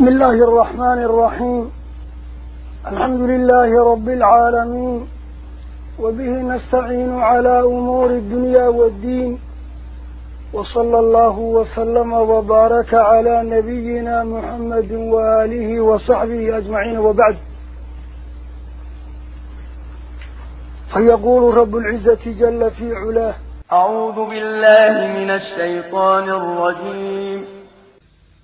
بسم الله الرحمن الرحيم. الحمد لله رب العالمين. وبه نستعين على أمور الدنيا والدين. وصلى الله وسلم وبارك على نبينا محمد وآله وصحبه أجمعين وبعد. فيقول رب العزة جل في علاه أعوذ بالله من الشيطان الرجيم.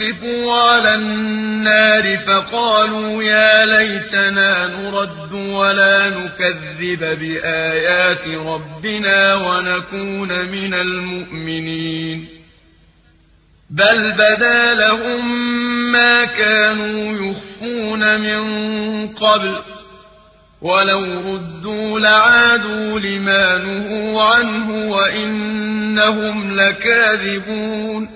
وُوقِفُوا عَلَى النَّارِ فَقَالُوا يَا لَيْتَنَا نُرَدُّ وَلَا نُكَذِّبَ بِآيَاتِ رَبِّنَا وَنَكُونَ مِنَ الْمُؤْمِنِينَ. بَلْ بَدَا لَهُم مَّا كَانُوا يُخْفُونَ مِن قَبْلُ وَلَوْ رُدُّوا لَعَادُوا لِمَا نُهُوا عَنْهُ وَإِنَّهُمْ لَكَاذِبُونَ.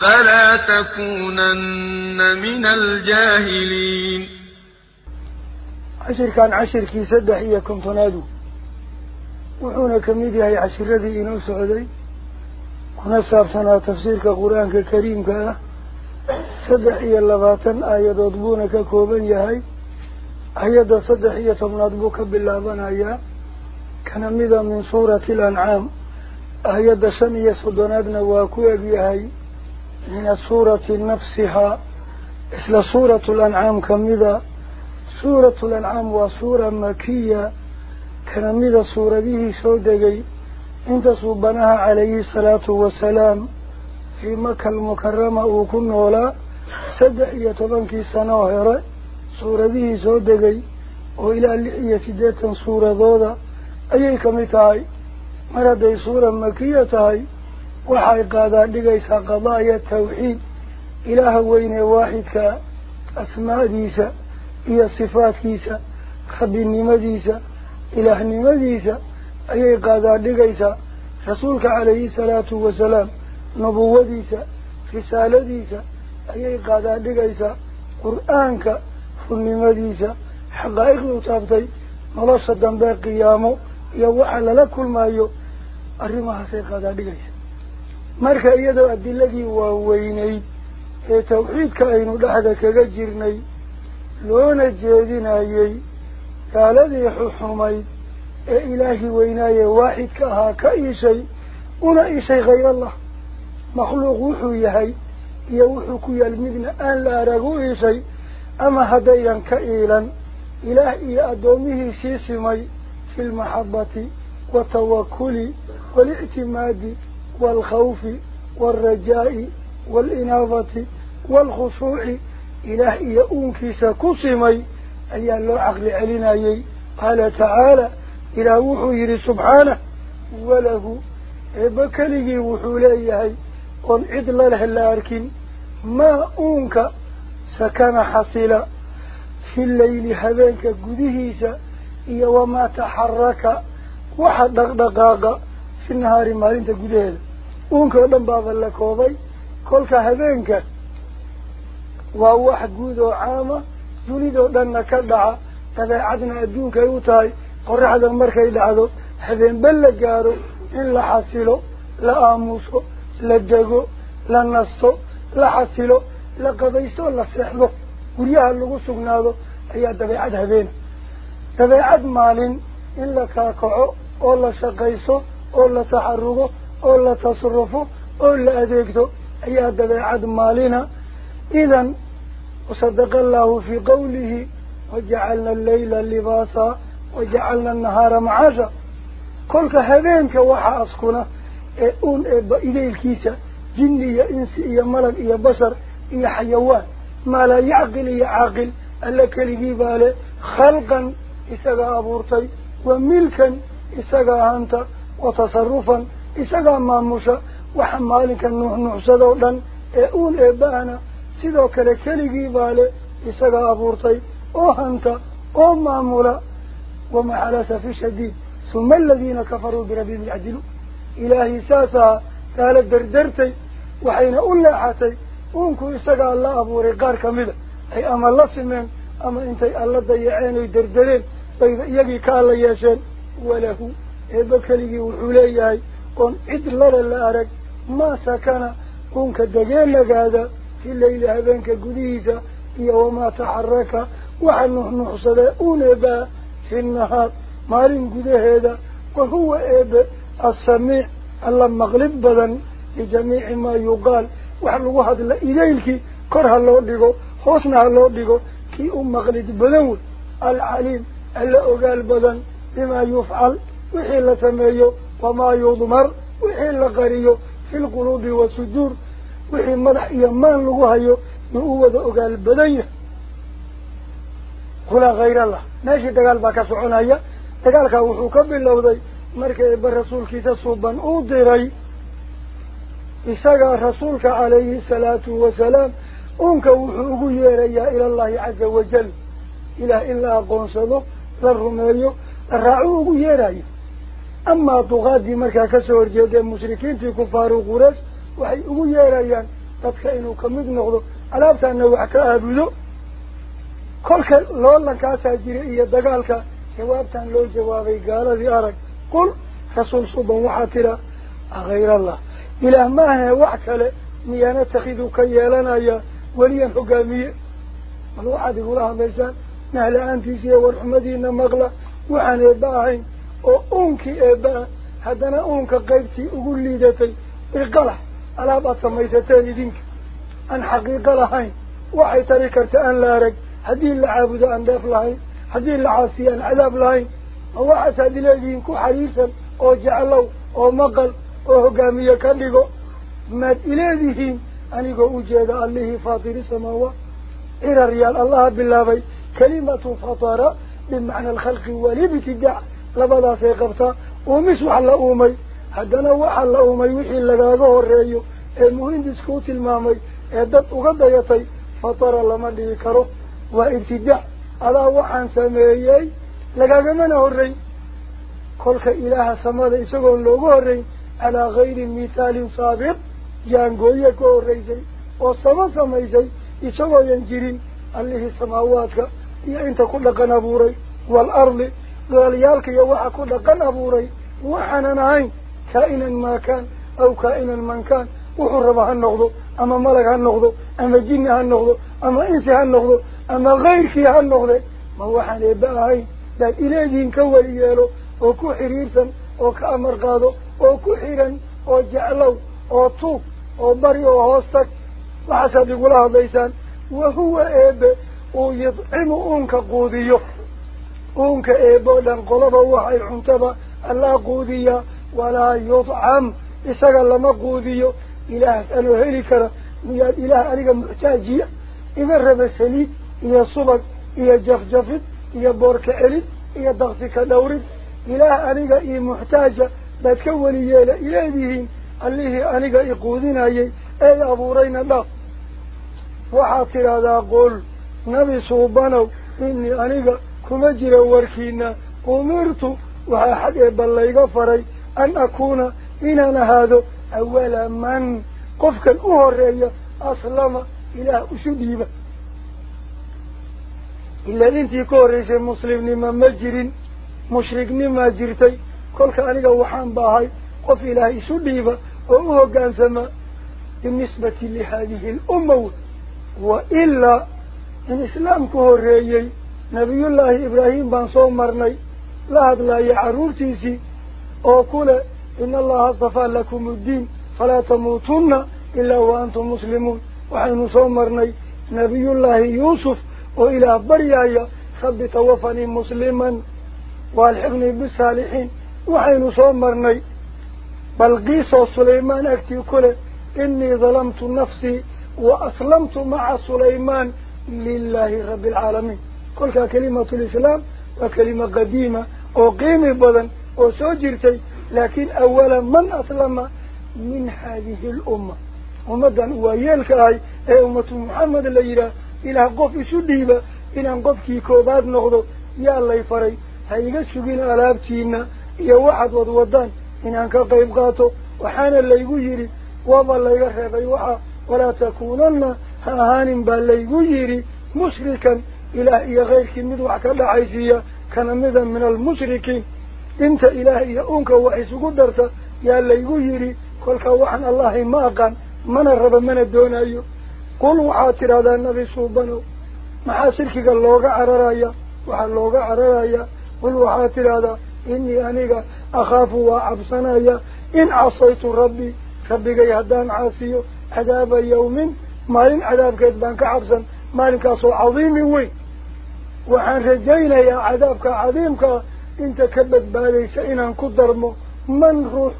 فلا تكونن من الجاهلين. عشر كان عشر كي سدح إياكم تنادوا. وحونا كميدي هاي عشر الذي إنو سعودي. كنا سابسنا تفسير كقرآن كريم كا سدح إيا اللباتن آيات أضبونا كوبان يهي. آيات سدح إيا تمنادبوك باللابان آيات كان ميدا من سورة الأنعام. آيات سنية صدنادنا واكوك يهي من السورة نفسها. إسلا سورة الأنعام كمذا سورة الأنعام وسورة مكية كمذا سورة به سودقي. انت صوبناها عليه الصلاة والسلام. في مكة المكرمة وكن ولا سدحية طبنكي سنوهرة. سورة به سودقي. وإلى سديتا سورة ضوضة أي كمتاي مرضي سورة مكية تاي. وحي قادة لغيسا قضايا التوحيد إله وين واحدك أسماء ديسا إيا صفات ديسا خبي النمى ديسا إله النمى ديسا أي قادة لغيسا رسولك عليه الصلاة والسلام نبوة ديسا رسالة ديسا أي قادة لغيسا قرآنك فلنمى ديسا حقائق وطابتي ملاصة دنبا قيامه يوحل لكل ما يو أرمها سيقادة لغيسا مركا يدو عبد الذي وويني توحيدك اينو لحدا كجيرني لون الجيدين ايي كالذي ححمي اي الهي ويناي واحد كها كاي شيء ولا اي شيء غير الله مخلوق وحو يوحك يا وحو ان لا ارغو شيء اما هديا كايلا الهي ادومه شيسمي في المحبه وتوكلي والاعتماد والخوف والرجاء والإنابة والخشوع. إله يؤونك سكسمي. أي الله عقل علينا قال تعالى إلى وحير سبحانه. وله بكله وحوليه عدل له الأركن ما أونك سكن حصيلا. في الليل هذاك قدهيسا إيا وما تحرك. waxa dhaqdhaqaaqa fi nahaari maalinta gudaheeda uunka oo dhan baaba la koobay kolka habeenka waa wax guud oo caama dunidoo dhanna ka dhaca. Dabeecadna adduunka ay u tahay qoraxda markay dhacdo habeenba la gaaro in la xasilo la aamuso la dego la nasto la xasilo la qabaysto la seexdo. Guryaha lagu sugnaado ayaa dabeecad habeena dabeecad maalin in la kaakaco oo la shaqayso oo la taxarugo أولا تصرفه أولا أدركته أي هذا عد مالنا إذا وصدق الله في قوله وجعلنا الليل لباسا وجعلنا النهار معاشا. كل هذين كواحة أسكنة إيه، أون إيه، إذا الكيسة. جني يا إنس يا ملك يا بشر يا حيوان. ما لا يعقل يا عاقل. ألا كليبي باله خلقا إسقى أبورتي وملكا إسقى أنت وتصرفا uun eebahana sidoo kale keligii baa le isagaa abuurtay oo hanta oo maamula wamaa calaa safi shadiid huma aladiina kafaruu birabbihim yacdiluun ilaahay saasaa taala derdertay waxayna u leexatay uunku isagaa la abuuray qaar kamida ay ama la simeen ama intay alla dayaceen oy derdereen bayba iyagii ka alla yeesheen walahu eeba keligii wuxuu leeyahay أن إدلا للأرج ما سكن كونك دجال لقادة. في الليل أبنك قديسة يوما تحرك. وحنه نحصد أونبا في النهار. مارين قده هذا. وهو إب السميع. الله مغلب بدا لجميع ما يقال. وحن الوحد إليك. كره الله لقو خوصنا الله لقو كي مغلب بدو العليم. اللي أقال بدا بما يفعل. وحي الله wamaa yudmar wixii la qariyo fi lquluubi wasuduur wixii madax iyo maan lagu hayo yuu u wada ogaal badan yahay kulaa khayr allah meeshii dagaal baa ka soconaya dagaalkaa wuxuu ka bilowday marka eeba rasuulkiisa suuban uu diray isagaa rasuulka calayhi salaatu wasalaam uunka wuxuu ugu yeerayaa أما طغادي مركا كسور جيد المشركين في كفار وقرش وحي يا ريان تدخينو كميد نغضو. ألابت أنه حكا أبدو؟ كل كل لولا كاسا جيري إيا دقالك جوابتا لو جوابي قال ذي أرق. قل رسول صبا وحاترا أغير الله. إلى ما هي وحكا ميانا تخيدو كيالنا يا وليا حقامية الوحد يقول لها ميسان نهل أنتي سيا ورحمدين مغلى وعن الباعين eebba ahayn oo uunkii eebba-a haddana uunka qaybtii ugu liidatay biqalax alaab aad samaysateen idinka aan xaqiiqo lahayn waxay tari karta aan la arag haddii la caabudo aan dheef lahayn haddii la caasiyo aan cadaab lahayn ma waxaasaad ileedihiin ku xariirsan oo jeclow oo maqal oo hogaamiye ka dhigo maad ileedihiin anigoo ujeeda allihii faatiri samaawaat cirar yaal allaha bilaabay kalimatu fatara bimacna alkhalqi walibtidaac waxa la uumay wixii lagaaga horeeyo ee muhindisku u tilmaamay ee dad uga dayatay fatara lama dhigi karo waa ibtidaac adaa waxaan sameeyey lagaagamana horreyn kolka ilaaha samada isagoon loogu horreyn calaa gayri mithaalin saabiq jaangooye ka horreysay oo sama samaysay isagooyan jirin allihii samaawaadka iyo inta ku dhaqan abuuray waalardi قاليالك يوحا كل قن أبوري وحنا نعين كائنا ما كان أو كائنا من كان وحرب عن نغضو أما ملك عن نغضو أما جن عن نغضو أما إنس عن نغضو أما غير في عن نغضو ما وحا نبا عين لا إله دين كوالي يالو وكو حريرسا وكا أمر قادو وكو حيرا وجعلو وطوب وبري وهوستك وحسد يقول هذا ليسان وهو إبا ويطعم أنك قوديو قوم كأبو إيه، لن قلبه وحي حنتبا ألا قوذية ولا يطعم. إساق لما قوذية إله أنه هلكرا مياد إله أنه محتاجية. إذا رب سليد إيا صبق إيا جفجفت إيا بورك ألد إيا ضغطك دورد إله أنه إيا محتاجة باتكوني إلى إلهيهم أليه أنه إيا قوذينا أي أبو رينا لا وحاطر هذا قول نبي صوبانو إني أنه xag eebba layga faray an akuuna inaan ahaado awala man qofkan u horeeya aslama ilaah isu dhiiba ilaa intii ka horreysay muslimnima ma jirin mushriknimaa jirtay kolka aniga waxaan baahay qof ilaah isu dhiiba oo u hoggaansama binisbati lihaadihi alumma wa ilaa in islaamku horreeyey نبي الله إبراهيم بن صوم مرني. لا هذا لا يعرور تيسي. أقول إن الله اصطفى لكم الدين فلا تموتن إلا وأنتم مسلمون. وحين صوم مرني. نبي الله يوسف وإلى بريايا. خب توفني مسلما. والحقني بالصالحين. وحين صوم مرني. بل قيسوا سليمان أكتي كله إني ظلمت نفسي وأسلمت مع سليمان لله رب العالمين. Oo soo jirtay laakiin awala man aslama min haadihi alumma ummaddan waa yeelka ahay ee ummatu maxamed la yidhaah ilaah qof isu dhiiba inaan qofkii koobaad noqdo yaa lay faray ha iga sugin alaabtiina iyo waxaad wadwadaan inaan ka qayb qaato waxaana laygu yidhi waaba layga reebay waxa walaa takuunanna ha ahaanin baa laygu yidhi mushrikan mid wax ka dhacaysiiya kana mida min almushrikiin inta ilaah iyo uunka wax isugu darta yaa laygu yidhi kolkaa waxaan allahay ma aqaan mana raba mana doonayo qul waxaad tidhahdaa nabi suubanow maxaa shirkiga looga cararaya waxaa looga cararaya qul waxaad tidhahdaa inii aniga akhaafu waa cabsanaya in casaytu rabbii rabbigay haddaan caasiyo cadaaba yawmin maalin cadaabkeed baan ka cabsan maalinkaasoo cadiimin weyn وحن رجينا يا عذابك عظيمك. انت كبت باليس أنا نقدر من روح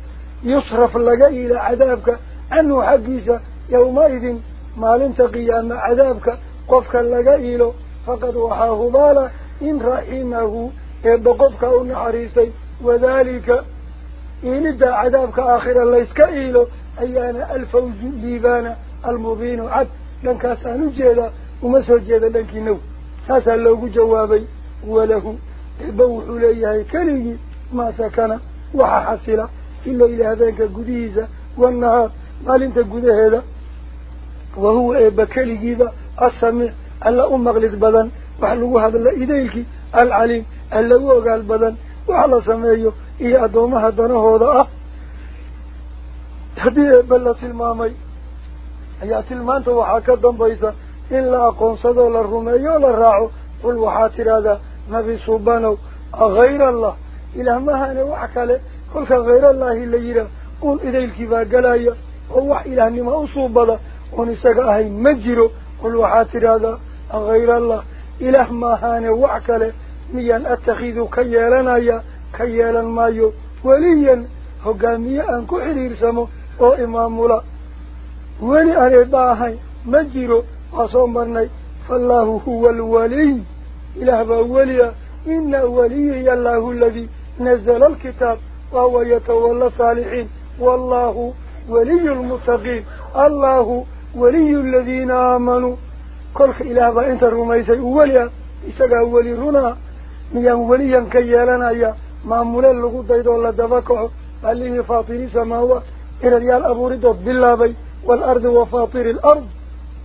يصرف لك إلى عذابك؟ أنه حقيسة يومئذ ما لنت قيام عذابك. قفك لك إلى فقد وحاه بالا. إن رأيناه أيضا قفك أن حريصي. وذلك إن إدى عذابك أخيرا ليسك إلى ايانا الفوز ليبانا المبين. عد. لنكاسا نجيلا ومسو جيلا لنكي نوت leeyahay keligii maa sakana waxa xasila ila ila habeenka gudihiisa wannahaar maalinta gudaheeda wahuwa eebba keligiiba assamiic alla u maqlis badan wax lagu hadla idaylkii alcaliim alla u ogaal badan wax la sameeyo iyo addoomaha danahooda ah haddii eebba la tilmaamay ayaa tilmaanta waxaa ka dambaysa la raaco qul waxaad tidhaahdaa nabi suubanow akayr allah ilaah mahane wax kale kolka khayrallaahi la yidhaah uun idaylkii baa galaya oo wax ilaahnimo u suubada oon isaga ahayn ma jiro qul waxaad tidhaahdaa akayr allah ilaah maahaane wax kale miyaan atakhidu ka yeelanaya ka yeelan maayo weliyan hogaamiye aan ku xidhiirsamo oo imaamula weli aan eebba ahayn ma jiro عصام بني فالله هو الولي. إله بأولي إن ولي الله الذي نزل الكتاب وهو يتولى الصالحين. والله ولي المتقين. الله ولي الذين آمنوا. كل إله بأنت الرميسي أوليا إساق أولي رنا ميان وليا كيالنا يا. معمولا لغو ديدو الله دفاكو قال لي فاطري سماوة. إلى ريال أبو رضو بالله بي والأرض وفاطر الأرض.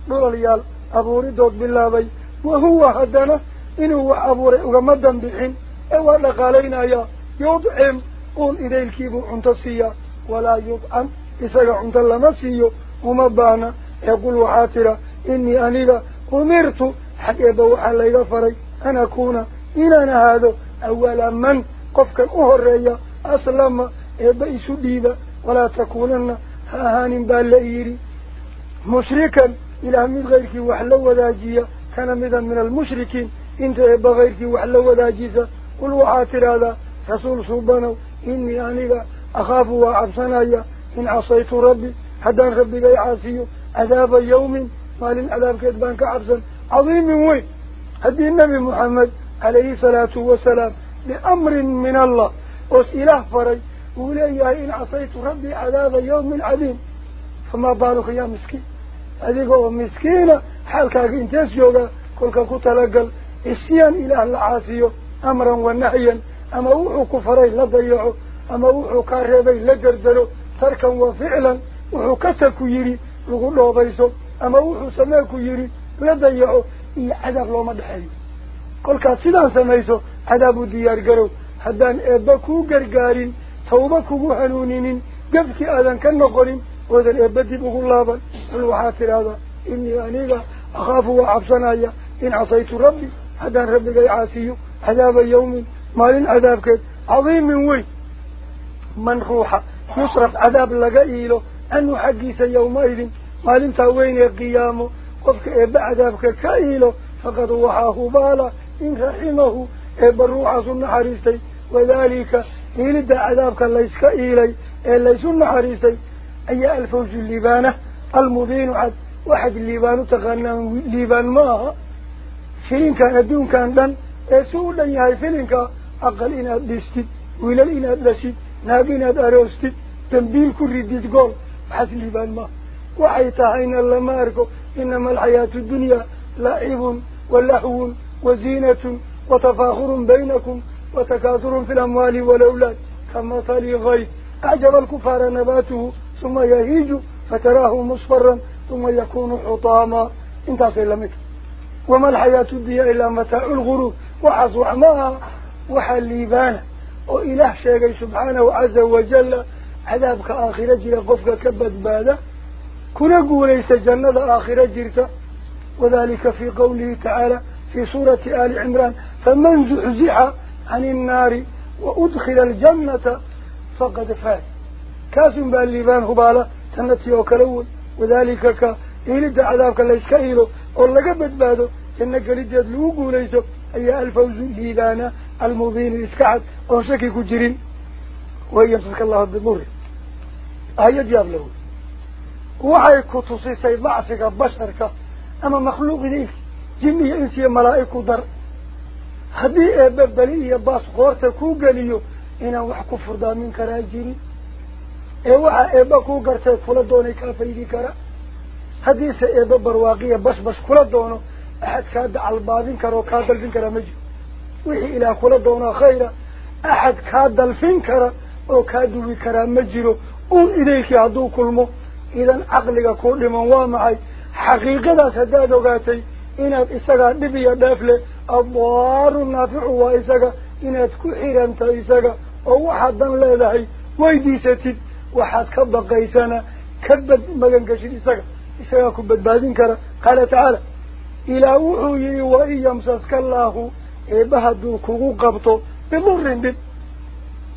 دولاليال أبوري دود بلاوي وهو هدنا إنه هو أبوري وغمدا بحين أولغ علينا يا يضعم قول إذي الكيب عمتسيا ولا يضعم إساق عمت اللمسيو ومبانا يقول عاترا إني أنيلا أمرت حق يبو على يغفري أن أكون إن أنا هذا أولا من قفك أهرية أسلم يبئس ديبا ولا تكونن هاهان بالليري مشركا mid kayrkii wax la wadaajiya كان مذا من المشركين. إنت إبا غيرتي وحلا وداجيسا قل وحاتر هذا. رسول صوبانو إني أنيقا أخاف وعبسنايا إن عصيت ربي حدان ربي قي عاسيو عذاب يوم مال العذاب كذبان كعبسا عظيم وين هدي النبي محمد عليه الصلاة والسلام بأمر من الله. وسئله فري وليه إن عصيت ربي عذاب يوم عظيم. فما بالك يا مسكين؟ La caasiyo amran wa nahyan ama wuxuu ku faray la dayaco ama wuxuu kaa reebay la derdero tarkan wa ficlan wuxuu kata ku yidhi lagu dhoobayso ama wuxuu samee ku yidhi la dayaco iyo cadaab looma dhexeeyo kolkaad sidaan samayso cadaab u diyaar garow haddaan eebba kuu gargaarin tawba kugu hanuuninin gafkii aadan ka noqonin وذن يبدي بغلابا قلوا حاتر هذا. إني أنيقى أخاف وعفصنا إن عصيت ربي حتى ربي قي عاسي حذاب يوم ما لن عذابك عظيم من وي. من روح يصرف عذاب لقائله أنه حقيس يومئذ. ما لن تاوين القيامه قفك إبا عذابك كائله فقد وحاه بالا. إن رحمه إبا الروح سنة حريستي. وذلك إلد عذابك ليس كائلي إلا سنة حريستي. أي الفوز الليبانة المبين حد واحد الليبان تقنان الليبان معها فيلين كان دون كان دن يسوء لن يهي فيلين أقل إناد لستد ولا إناد لسد ناق إناد تنبيل كل رديد قول حد الليبان ما. وحيتهين الله ما أركو إنما الحياة الدنيا لعب ولحو وزينة وتفاخر بينكم وتكاثر في الأموال والأولاد كمثل غيث أعجب الكفار نباته ثم يهيج فتراه مصفرا ثم يكون حطاما. انت سلمك وما الحياة الدنيا إلا متاع الغرور وحص وحماها وحليبانا. وإله شيء سبحانه عز وجل عذابك آخرة جرى قفك كبد بادا. كنا قوليس جنة آخرة جرت وذلك في قوله تعالى في سورة آل عمران فمن زحزح عن النار وأدخل الجنة فقد فاز. كاس بالليبان هبالة تنتي وكلون وذلك كا إلد عذابك والله قبت بادو إنك لديد لوقو ليسو أي الفوز الليبان المبين الإسكعد وشكي كجرين ويمسك الله بمر آية جاب له. وحي كتصيصي ضعفك بشرك أما مخلوق ذيك جنية إنسية ملائكة در. haddii eebbe beli iyo baas qoorta kuu geliyo inaan wax ku furdaa min karaa jirin kula doonay kaa faydi kara haddiise eebba barwaaqiya bashbash kula doono axad kaa dacalbaadin kara oo kaa dalfin kara ma jiro wixii ilaah kula doonaa khayra axad kaa dalfin kara oo kaa duwi karaa ma jiro uun idaykii hadduu kulmo idan caqliga kuu dhiman waa maxay xaqiiqadaas haddaad ogaatay inaad isagaa dhib iyo dheef leh addaaru naaficu waa isaga inaad ku xiranta isaga oo waxaad dan leedahay weydiisatid magan gashid isaga isagaa ku badbaadin kara qaala tacaala ilaah wuxuu yihi wain yamsaska allaahu eebba hadduu kugu qabto bidurin dhib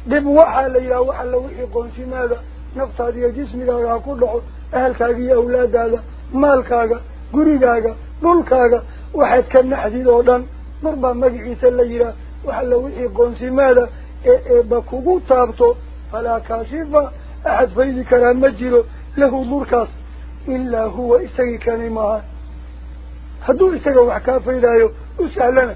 dhib waxaa la yidhaha wax alla wixii qoonshimaada naftaada iyo jismigaaga ha ku dhaco ahalkaaga iyo awlaadaada maalkaaga gurigaaga dhulkaaga waxaad ka naxdid oo dhan mar baa magaciisa la yidhaah wax alla wixii qoonsimaada ee eebba kugu taabto falaa kaashifa أحد فيدي كلام مجيرو له مركز إلا هو إساقي كان معه. هدو إساقي وحكا فيدايو أسألنا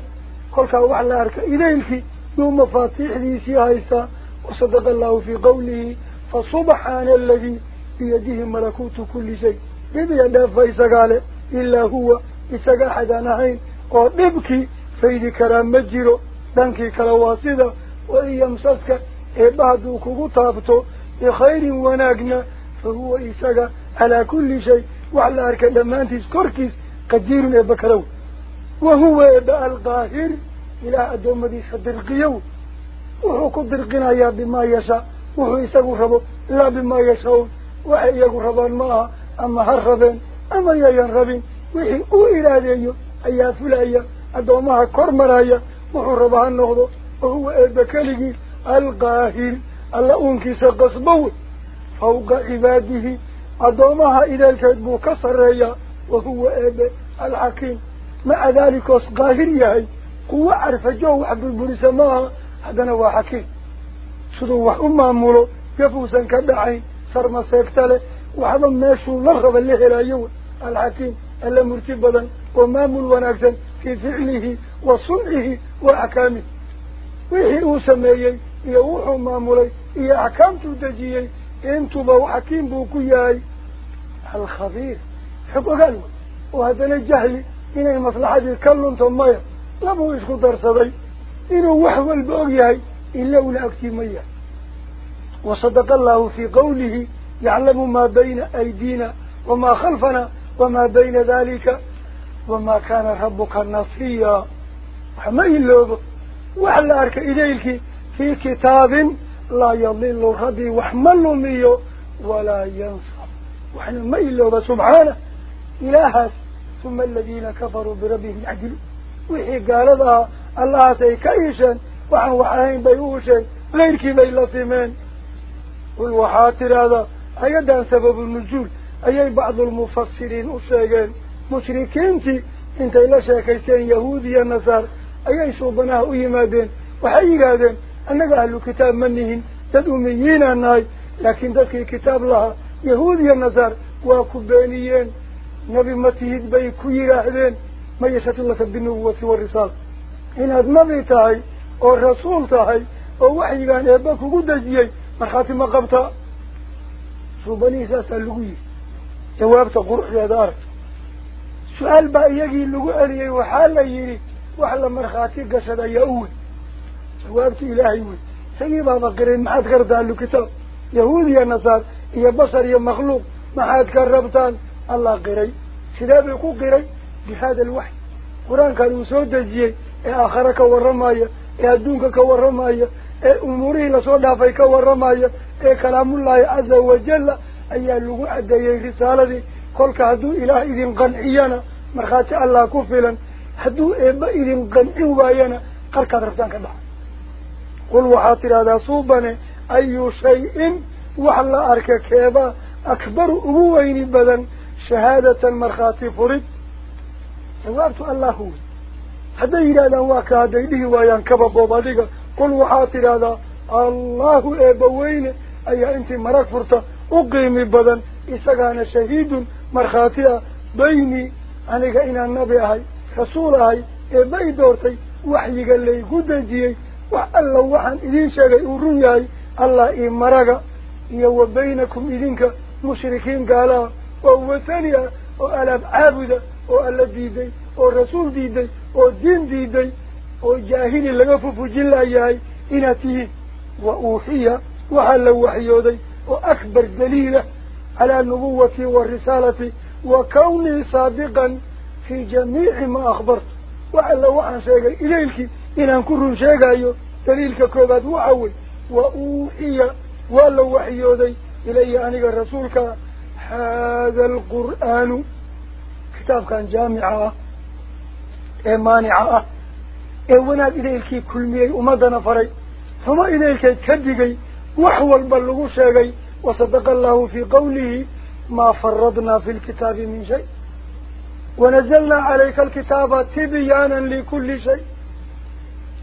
قولك وحلا أركا. إليك يوم مفاتيح ديسي هايسا وصدق الله في قوله فصبحان الذي بيده ملكوت كل شيء. بيبي يدف إساقاله إلا هو إساقا حدانهين ونبكي فيدي كلام مجيرو دانكي كلاواسيدا وإن يمسسك إبادو كوكو تابتو بخير وناقنا فهو إساق على كل شيء. وعلى أركا لمانتيس كوركيس قدير يبكرو وهو يبقى القاهر إلى أدوم ديس الدرقيو وهو قدرقنا يا بما يشاء. وهو إساق ربو لا بما يشاء. وحي يقول ربان معها أما هربين أما ينربين. وحي أو إراديو أيا فلايا أدومها كورمرايا وهو ربان نغضو وهو إبكالي القاهر. الله أنك سقصبو فوق عباده أضمها إلى الكذب كسرية وهو أب العقيم مع ذلك أصغاهرية قوة عرف جو عبد البرس ما هذا نوع حكيم صدوا أم أمره يفوز كبعي صار ما سيقتله وحظ الناس الله بالله لا يو العقيم ألا مرتبا وما مل ونعز في فعله وصنعه وأكامه ويحيو سميي يوحو ما إيه أحكامتو دجيي إنتو بو حكيم بو كياي الخبير. حكو قلو وهذا الجهل إن المصلحة دي كلون تمايا لابو إشكو درسدي إنو وحو البوغيهي إلا أولا مية وصدق الله في قوله يعلم ما بين أيدينا وما خلفنا وما بين ذلك وما كان ربك النصيا وحما إلا وحلا أرك إليك في كتاب لا يضل ربي وحمل ميو ولا ينصى وحن ميلو سبحانه إله ثم الذين كفروا بربهم يعدل وحي قال ذا الله سيكيشا وحن وحاين بيوشا غير كي سمين قل وحاتر هذا أيضا سبب النزول. أي بعض المفسرين أشيئين مشركين تي انت إلا شاكيستين يهودي النصار. أي صوبناه أيما دين وحي قادين. Lahaa yahuud iyo nasaar waa ku beeniyeen nebi ma tihid bay ku yidhaahdeen ma yashhadu laka binubuwati warisaala inaad nabi tahay oo rasuul tahay oo waxyigaan eebba kugu dejiyey markhaati ma qabtaa suubanihii saasaa lagu yidhi jawaabta quruxdeeda arag su-aal baa iyagii lagu celiyey waxaa la yidhi wax la markhaati gashada ayaa u wey جوابتي إلهي وي سيبا فقرين محاد قرد قال له كتاب يهودي يا نصار يا بصر يا مخلوق محاد قربتان. الله قري. سيداب يقول قري. بهذا الوحي. قرآن كان يسود الجي اي آخرك والرماية اي أدونك والرماية اي أموري لصولها فيك والرماية اي كلام الله عز وجل. أي اللغو عدي رسالة قل قولك هدو إله إذن قنعينا مرخاتي الله كفلا. هدو إيه إبا إذن قنعوا بينا قرقا درفتان qul waxaad tidhahdaa suubane ayu shay-in wax la arka keebaa akbaru ugu weyni badan shahaadatan markhaati furid jawaabtu allahu wey hadday yidhahdaan waa ka hadday dhihi waayaan kaba boob adiga qul waxaad tidhaahdaa allahu eebba weyne ayaa intii marag furta u qiimi badan isagaana shahiidun markhaati ah baynii aniga inaan nabi وألا وحن إذين شغي ورنياي الله إمرق يو بينكم إذينك مشركين قالا وهو ثانيا وألا بعابدا وألا ديدي ورسول ديدي ودين ديدي وجاهين لغفف جلا ياي إناتيه وأوحي وحل وحيودي وأكبر دليل على النبوة والرسالة وكوني صادقا في جميع ما أخبرت وعلى وحن شيئا إليك إن أنكر شيئا أيه دليل كوباد وعوي وأوحي ولو وحي يودي إلي أنك رسولك هذا القرآن كتاب كان جامعة إيه إمانعة إونا إيه إليك كل مئي أمد نفري؟ ثم إليك كبقي وحو البلغ شيئا وصدق الله في قوله ما فرضنا في الكتاب من شيء. ونزلنا عليك الكتاب تبيانا لكل شيء.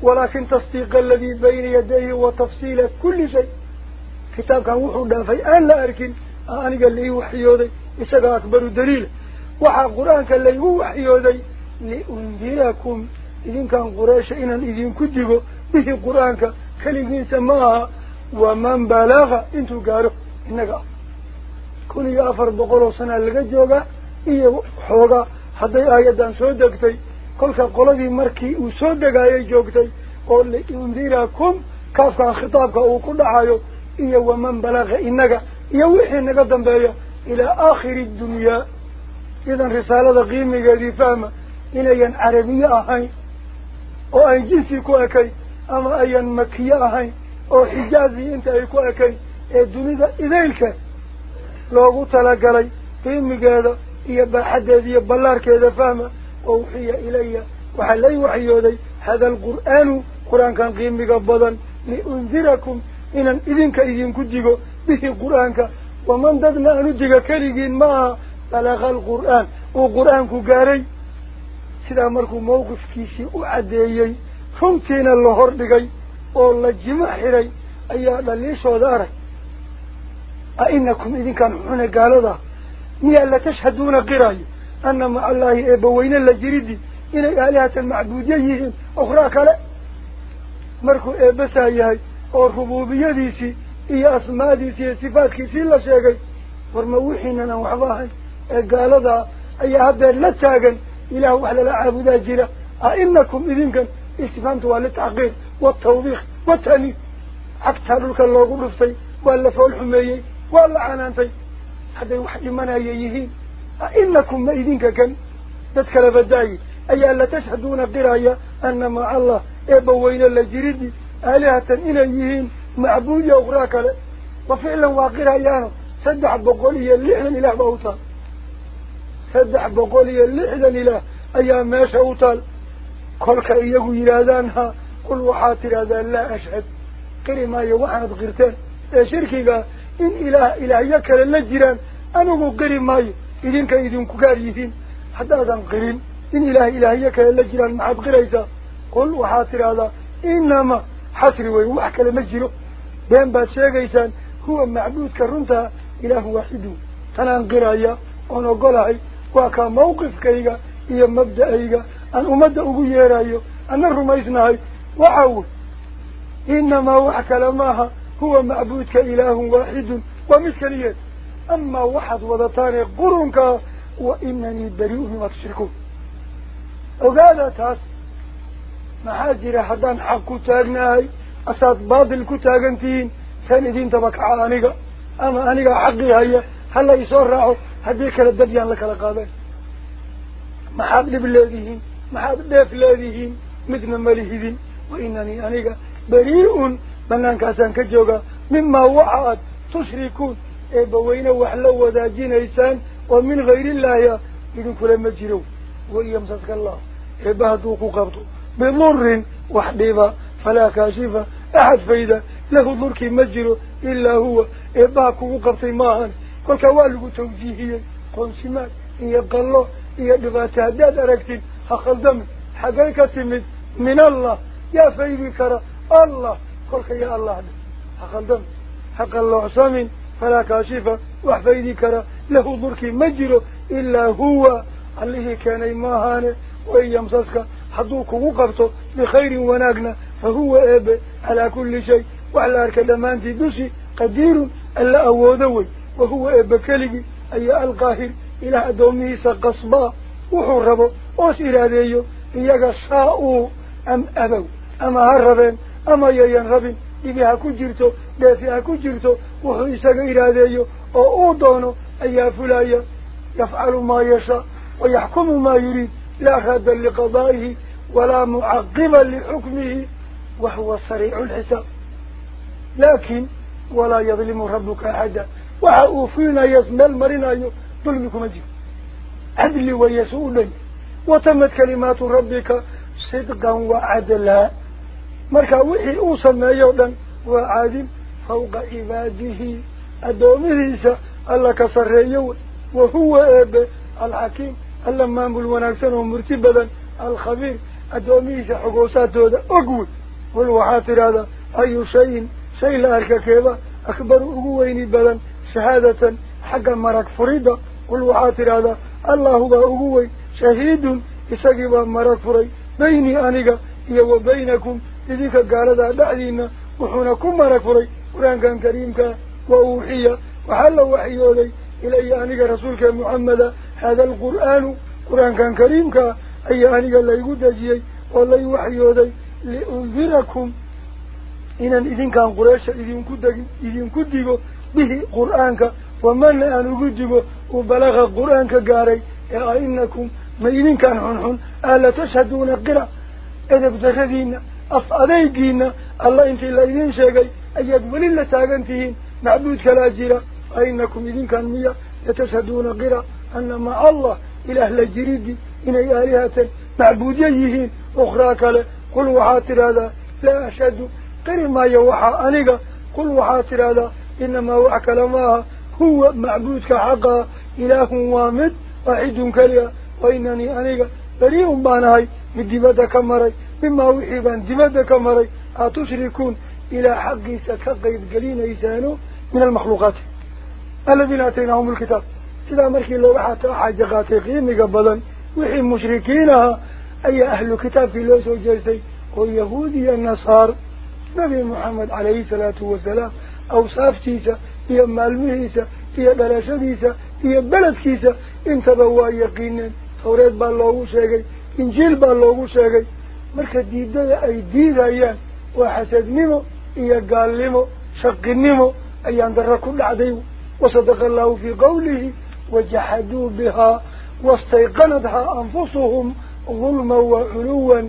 Aladii bayna yadayhi wa tafsiila kulli shay kitaabkan wuxuu dhaafay aan la arkin aniga lai waxyooday isaga akbaru daliila waxaa qur-aanka laygu waxyooday liundirakum idinkan qureysha inaan idinku digo bihi qur-aanka keligiisa ma aha waman balaga intuu gaaro innaga ah kun iyo afar boqol oo sanaa laga joogaa iyo xoogaa hadday aayaddan soo degtay kolka qoladii markii uu soo degaayay joogtay oo liundirakum kaafkan khitaabka uu ku dhacayo iyo waman balaga innaga iyo wixii naga dambeeya ilaa aakhiri dunyaa idan risaalada qiimigeedii fahma inayan carabiye ahayn oo ay jinsi ku ekayn ama ayan makiye ahayn oo xijaazi inta ay ku ekayn ee dunida idaylka loogu talagalay qiimigeeda iyo baaxaddeeda iyo ballaarkeeda fahma أوحي إلي. وحلي وحيودي هذا القرآن قرآن كان قيمي مقبضا لأنذركم إن إذن كإذن كجيغو. به القرآن ومن ددنا نجيغ كريغين ما بلغ القرآن. وقرآن كجاري سيدا مركو موقف كيسي وعديي فمتين اللهر لغي أولا جمحري أيها لليش ودارك أئنكم إذن كان حنا قالوا ذا ميا لا تشهدون قرائي أن مع الله إبوين لجريدي إن آلهة المعبودية أخرى كلا. مركو إبسايه أو ربوبية ديسي. إيا أسماء ديسي. صفات كيسي الله شاكي ورموحينا نوحظاها. قال هذا أي عبد الله تاغن إله أهل العبودة جيرا. أئنكم إذنكا استفانتوا للتعقيد والتوضيخ والتاني أكتالوك الله قبرفتي ولا فول حميي. ولا عنانتي هذا يوحي من أيهين إنكم مئذين كان تذكر فدعي أي ألا تشهدون قرايا أن مع الله إبوين لجريد آلهة إليهين معبودية أغراك وفعلا وقرايانا سدع بقولي اللحن إله بأوطان سدع بقولي اللحن إله أي ما شوطان كلك إيقو إلادانها كل وحات إلادان لا أشهد. قري ما يوحنت غيرتان يا شركي قال؟ إن إله إلهيك يكر اللجران أنه قري ما يوحنت ilaah ilaahyo kale la jiraan maxaad qiraysaa qul waxaad tidhaahdaa inama xasri wey wax kale ma jiro been baad sheegaysaan huwa macbuudka runtaa ilaahu waaxidu tanaan qiraya oon ogolahay waa kaa mawqifkayga iyo mabda'ayga aan ummadda ugu yeerayo ana rumaysnahay waxa wey inamaa wax kale maaha huwa macbuudka ilaahun waaxidun waa mid keliyeed amaa waxaad wadataanee qurunkaa wa inanii bari-un mima tushrikuun ogaada taas maxaa jira haddaan xaq ku taagnahay asaad baatil ku taagan tihiin saan idiintaba kaca aniga ama anigaa xaqii haya hala isoo raaco haddii kale dad yaan la kala qaadeen maxaad dhib leedihiin maxaad dheef leedihiin midna إيه إبوينا وحلو وذاجين إيسان ومن غير الله إذن كل مجنو وإيمسك الله. إيه إبهدوك قبضو بضر وحبيبا فلا كاشفة. أحد فايدة. له ضرك مجنو إلا هو. إيه إبهك وقبطي معه كل كوالك توجيهيا قنسمات إن يبقى الله إن يبقى تهداد أركتين أخذهم حقيقة من, من الله. يا فايدي كرا الله. كل يا الله. أخذهم حق الله عصامين فلا كاشفة وحفي ذكرة له ضرك مجر إلا هو. عليه كان إماهان وإن يمسسك حدوك وقفته بخير وناقنا فهو أب. على كل شيء. وعلى أركدمان في دوسي. قدير. ألا أوذوي وهو أب كلي أي القاهر إلى دومي سقصبا. وحربه أسير عليه إياك شاءوا أم أبو. أما هربين أما ييان ربين dhibi ha ku jirto dheefi ha ku jirto wuxuu isaga iraadeeyo oo uu doono ayaa fulaya yafcalu maa yashaa wayaxkumu maa yuriid laa raada liqadaa'ihi walaa mucaqiba lixukmihi wahuwa sariicu lxisaab laakin walaa yadlimu rabuka axada waxa uu fulinayo meel marinayo dulmi kuma jiro cadli weeye su u dhan watamad kalimaatu rabbika sidqan wa cadlaa مركا وحي اوصلنا يودن وعادم فوق عباده الدومه إيسا الله كسر يود وهو أب الحكيم اللمام الوناكسن ومرتبة الخبير الدومه إيسا حقوصاته هذا أقول والوحاتر هذا أي شيء شيء لأركا كيبا أكبر أقوين بدا شهادة حق مرك فريدة والوحاتر هذا الله هو أقوين شهيد إساقبا مرك فريد بيني أنيقا يو بينكم لذلك قال هذا دعينا وحنا كم ركفري قرآن كان كريم كا ووحية وحل وحي لي إلى أنك رسولك محمد هذا القرآن قرآن كان كريم كا أي أنك لا يقول جي والله يوحي لي لأذركم إن إذن كان قريش إذن كدك إذن كدك به قرآن كا ومن أن يقول وبلغ قرآن كا قاري إنكم ما إذن كان عنهم ألا تشهدون القرآن إذا بتخذينا kalaa jira a inakum idinkaan miya latashhaduuna qira ana maca allah ilaah la jiridi inay aalihatan macbuudyo yihiin ukhraa kale qul waxaad tidhaahdaa laa ashhadu qiri maayo waxaa aniga qul waxaad tidhaahdaa inamaa wax kale maaha huwa macbuudka xaqaa ilaahun waa mid waaxidun keli a wa inanii aniga beriun baan ahay mid dibadda ka maray مما وحيبان دمدك مري أتشركون إلى حق ستقيد قلين إيسانه من المخلوقات. الذين أتيناهم الكتاب. سيدا مركي الله وحاتا حاجة غاتقين مقبلا وحي مشركينها أي أهل كتاب في الله سجلسي هو يهودي النصار نبي محمد عليه الصلاة والسلام. أوصاف تيسا هي مالوه إيسا هي بلاشة إيسا هي بلد كيسا انتبهوا يقينا توريد بالله شاقي إنجيل بالله شاقي marka diidada ay diidayaan waa xasadnimo iyo gaalnimo shaqinimo ayaan darro ku dhacday. Wasadaqa allahu fii qawlihi wajaxaduu bihaa wastayqanathaa anfusuhum ظلما وعلوا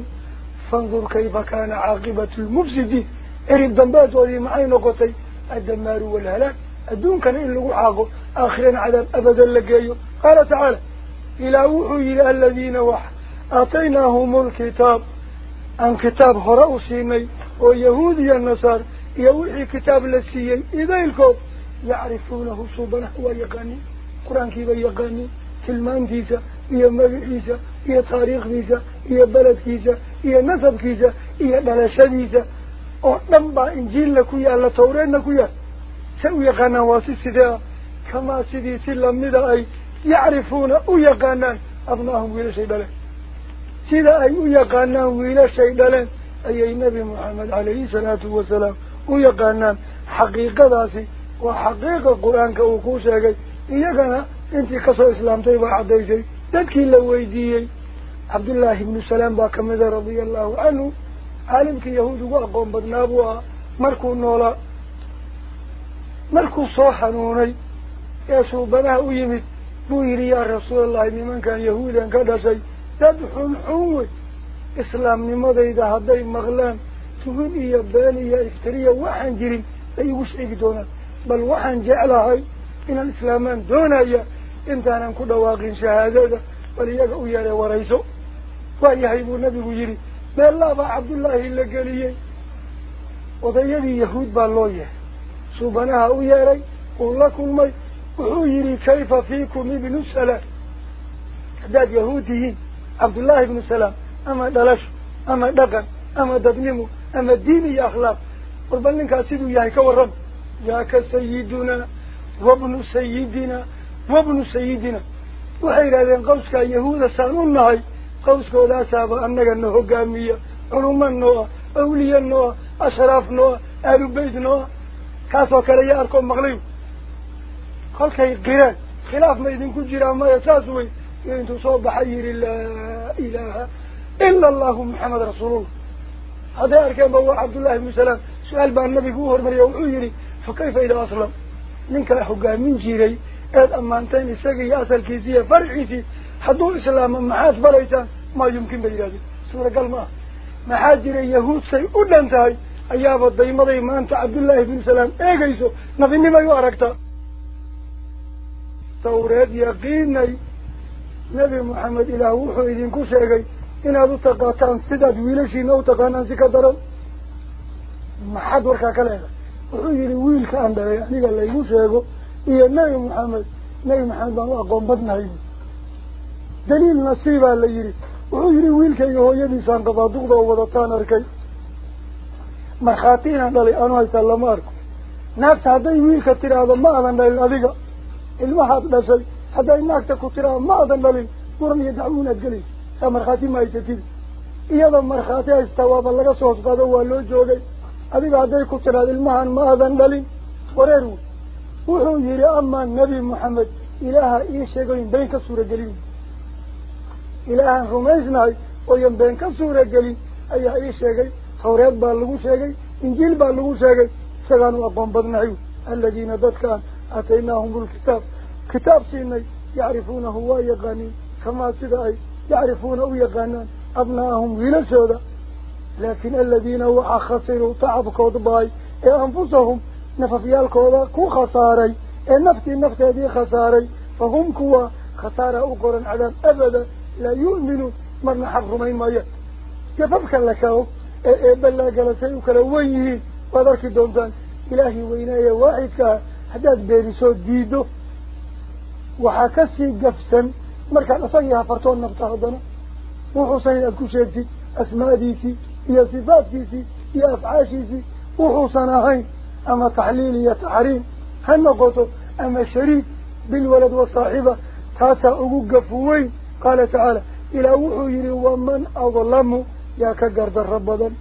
فانظر كيف كان عاقبة المفسدين إريد دنبات وذي معي نقطي الدمار والهلاك الدون كان إلا حاقه آخرين عذاب أبدا لقيه قال تعالى إلى وحي إلى الذين وح أعطيناهم الكتاب عن كتاب هرأو سيمي ويهودي النصار يوحي كتاب لسيي إذا الكوب يعرفونه صوبنا هو يقاني قرآن كيف يقاني تلمان ديسا إيا مبع ديسا إيا تاريخ ديسا إيا بلد ديسا إيا نصب ديسا إيا بلشة ديسا ونبع إنجيل نكويا على تورين نكويا. سوي قنواسي سداء كما سيدي سلم ندعي يعرفون ويقانان أبناهم ولا شيء بلد. Sida ay u yaqaanaan wiilashay dhaleen ayay nebi moxamed calayhi salaatu wasalaam u yaqaanaan xaqiiqadaasi waa xaqiiqa qur-aanka uu ku sheegay iyagana intii kasoo islaamtay baa caddaysay dadkii la weydiiyey cabdullaahi ibnu salaam baa kamida radia allahu canhu caalimkii yahuud ugu aqoon badnaa buu ahaa markuu noolaa markuu soo xanuunay ee suubanaha u yimid buu yidhi yaa rasuulallahi nimankan yahuudan ka dhashay ذبح الحوت. إسلام نمضي ذا هذي مغلان يا بالي يا وحن جري أي وش إجدونا بل وحن جعلها إن الإسلامان دونا يا إن كان كده واقين شهادة بل يجاو يلا ورئيسه ويهيبو النبي ويجري بل عبد الله إلا قاليه وضيبي يهود بالله سبناها ويالي قل لكم مي وحو يري كيف فيكم ابن السلام. داد يهودهين dhaqan ama dadnimo ama diin iyo akhlaaq war bal ninkaas siduu yahay ka warrama jaaka sayidunaa wabnu sayidina wabnu sayidina waxay yidhahdeen qawskaa yahuuda saan u nahay qawskoodaasaba annaga na hogaamiya culuma noo ah awliya noo ah ashraaf noo ah aalubeyt noo ah kaasoo kale yaa arkoo maqlay kolkay qireen khilaaf ma idinku jiraa maya saas wey iyo yihi laa ilaaha ila allahu maxamed rasuulullah hadday arkeen ba waa cabdullahi ibnu salaam su-aal baa nabigu u hormariya wuxuu yihi fa kayfa idaa aslam ninkaa hogaamin jiray eed ammaanteen isaga iyo asalkiisii iyo farciisii hadduu islaamo maxaad falaysaan maa yumkin bay yidhahdeen suuragal ma ah maxaa jira yahuud say u dhan tahay ayaaba daymaday maanta cabdullaahi ibnu salaam eegayso nabinimay u aragtaa tawreed yaqiinay wuxuu idinku sheegay inaad u taqaataan sidaad wiilashiina u taqaanaan si ka daran maxaad warkaa ka leedahay wuxuu yidhi wiilka aan dhalay aniga laygu sheego iyo nebi moxamed nebi maxamed baan u aqoon badnahay daliil nasiibaa la yidhi wuxuu yidhi wiilkayga hooyadiisaan qabaaduqda oo wadataan arkay markhaati inaan dhalay aanu haystaa lama arko naagta hadday wiilka tidhaahdo ma aadan dhalin adiga ilmahaad dhashay markhaati ma haysatid iyadoo markhaati haystaa waaba laga soo hosqaado waa loo joogay adiga hadday ku tidhaahdo ilmahan ma aadan dhalin wareer wey wuxuu yidhi amaa nebi moxamed ilaaha ii sheegayn been ka suuragelin ilaahaan rumaysnahay ooyan been ka suuragelin ayaa ii sheegay tawreed baa lagu sheegay injiil baa lagu sheegay isagaanu aqoon badnahay aladiina dadkaan aataynaahum lkitaab كتاب سيني يعرفونه ويقانين كما سيدي يعرفونه ويقانين أبناهم ويلسودا لكن الذين هو أخسروا تعب كوضباي إيه أنفسهم. نففيا الكوضا كو خساري. إيه النفتي النفتي دي خساري. فهم كوا خسارة أقرا على أبدا. لا يؤمنوا. مرنا حقهم أي مايات كففك لكو بل لا قلسي وكالوينه ودرك الدونزان إلهي وإنايا واحد حداد بيرسو ديدو. Gafsan markaad isagii hafartood nabta haddana وحسن أدكو شيكتي أسماء ديسي هي صفات كيسي هي أفعاشيسي. وحسن هين أما تحليل هي تحريم. هنقطب أما شريك بالولد والصاحبة. تاسا أقوق فوين قال تعالى إلى وحير ومن أظلم. يا كقرد الربضا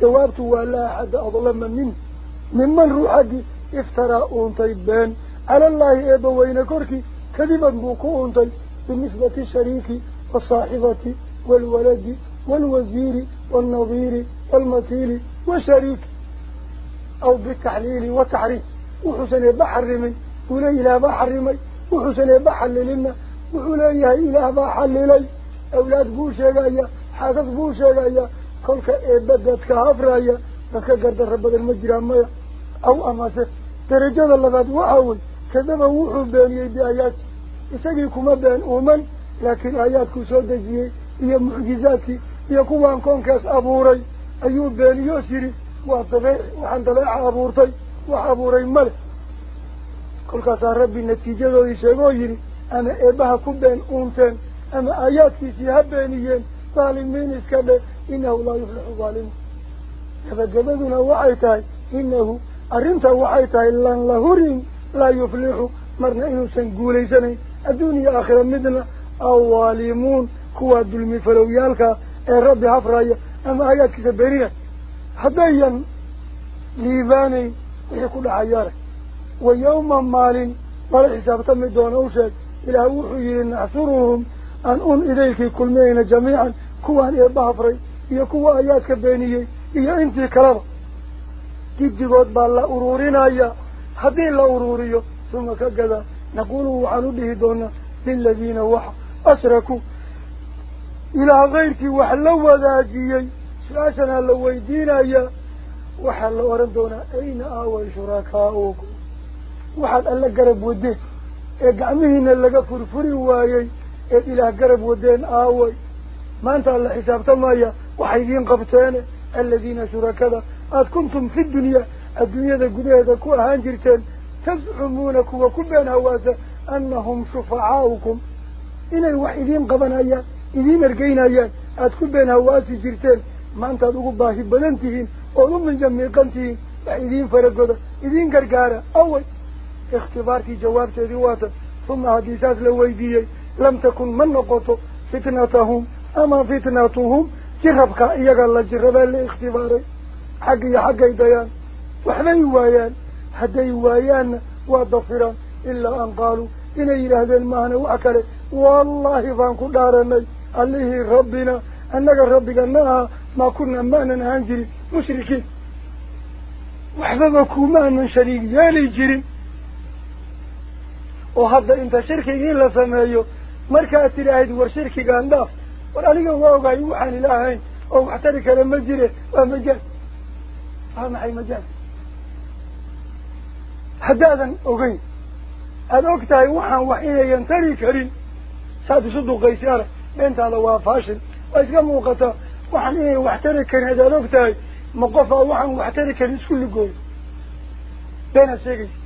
جوابت ولا أحد أظلم منه. ممن روحك افترى أنطيبان على الله إبوين كركي. كذبا بوكو أنطي بالنسبة الشريك والصاحبة والولد والوزير والنظير والمثيل والشريك. أو بالتحليل والتحريم. وحسن بحرمي ولا إله بحرمي وحسن بحللنا وحليها إله بحللي أولاد بوشيغايا حاسس بوشيغايا كلك إبدتك هفرايا لك قرد ربض المجرى أو أماسه درجة كذب وحو بانيه بآيات إساقيكم بأن أومن لكن آياتك سودجيه هي معجزاتي. هي كوان كونكاس أبوري أيوب بانيو سيري وحان طبيع أبورتي وحابوري ملك. كل كاسا ربي النتيجة ذو يشيغو يري أما إباها كبين أونتين أما آيات كيسي هبينيين ظالمين إسكاله إنه لا يفلح ظالم فجبدنا لا يفلح مرنا إنه سنقولي سنين الدنيا آخرا مدنا الظالمون كوا الدلمي فلويالك أي ربي هفرايا. أما آيات كيسي بينيين هدايا. ليباني ويكون عيارك. ويوما مال ولا حساب تم دون أوشك. إلى وحي نحصرهم أن أن إليك كل مين جميعا. كوان إبافري هي كوا آياتك بينيي هي إنتي كلام هذين لوروريو ثم كذا. نقوله عنده دون للذين وح أشركوا. إلى غيرك وحلو ذاجي شاشنا لو يدينا يا. وحلو ورد دونا أين أول شركاؤك وحد ألا جرب وده إجعمهن ألا جفر فري وياي إلى جرب ودين أول ما أنت على حساب تمايا. وحيدين قبتين. الذين شركاء. شركذا أتكنتم في الدنيا. الدنيا قدها ذكوا هانجرتين تزعمونك وكبين هواسا أنهم شفعاؤكم. إنا الوحيدين ذين قبن أيان إذين أرقين أيان أتكبين هواسي جرتين. ما أنت أدوكوا باهي بلنتهين أولم من جميع قنتهين. إذين فرقوا ذا إذين قرقارا أول اختبارك جوابك ذواتا ثم حديثات لويدية. لم تكن من نقطة فتنتهم. أما فتنتهم جربك إيقا الله جربا لإختباري حقي حقي ديان. وحبي وايان حدي وايان وضفرا إلا أن قالوا إن إله المعنى وأكله والله فانكو دارني عليه ربنا أنك ربك أنها ما كنا مانا هنجري مشركين. وحببكو مانا شريك يالي جري. وهذا إنت شركي لا سمايو war aniga waa ogaay waxaan ilaahayn oo wax tari kale ma jire waa majaal waa maxay majaal waa faashil waa iska muuqataa waxaan inayan wax tari karin haddaad og tahay ma qofaa waxaan wax tari karin isku ligooyo beenaad sheegaysa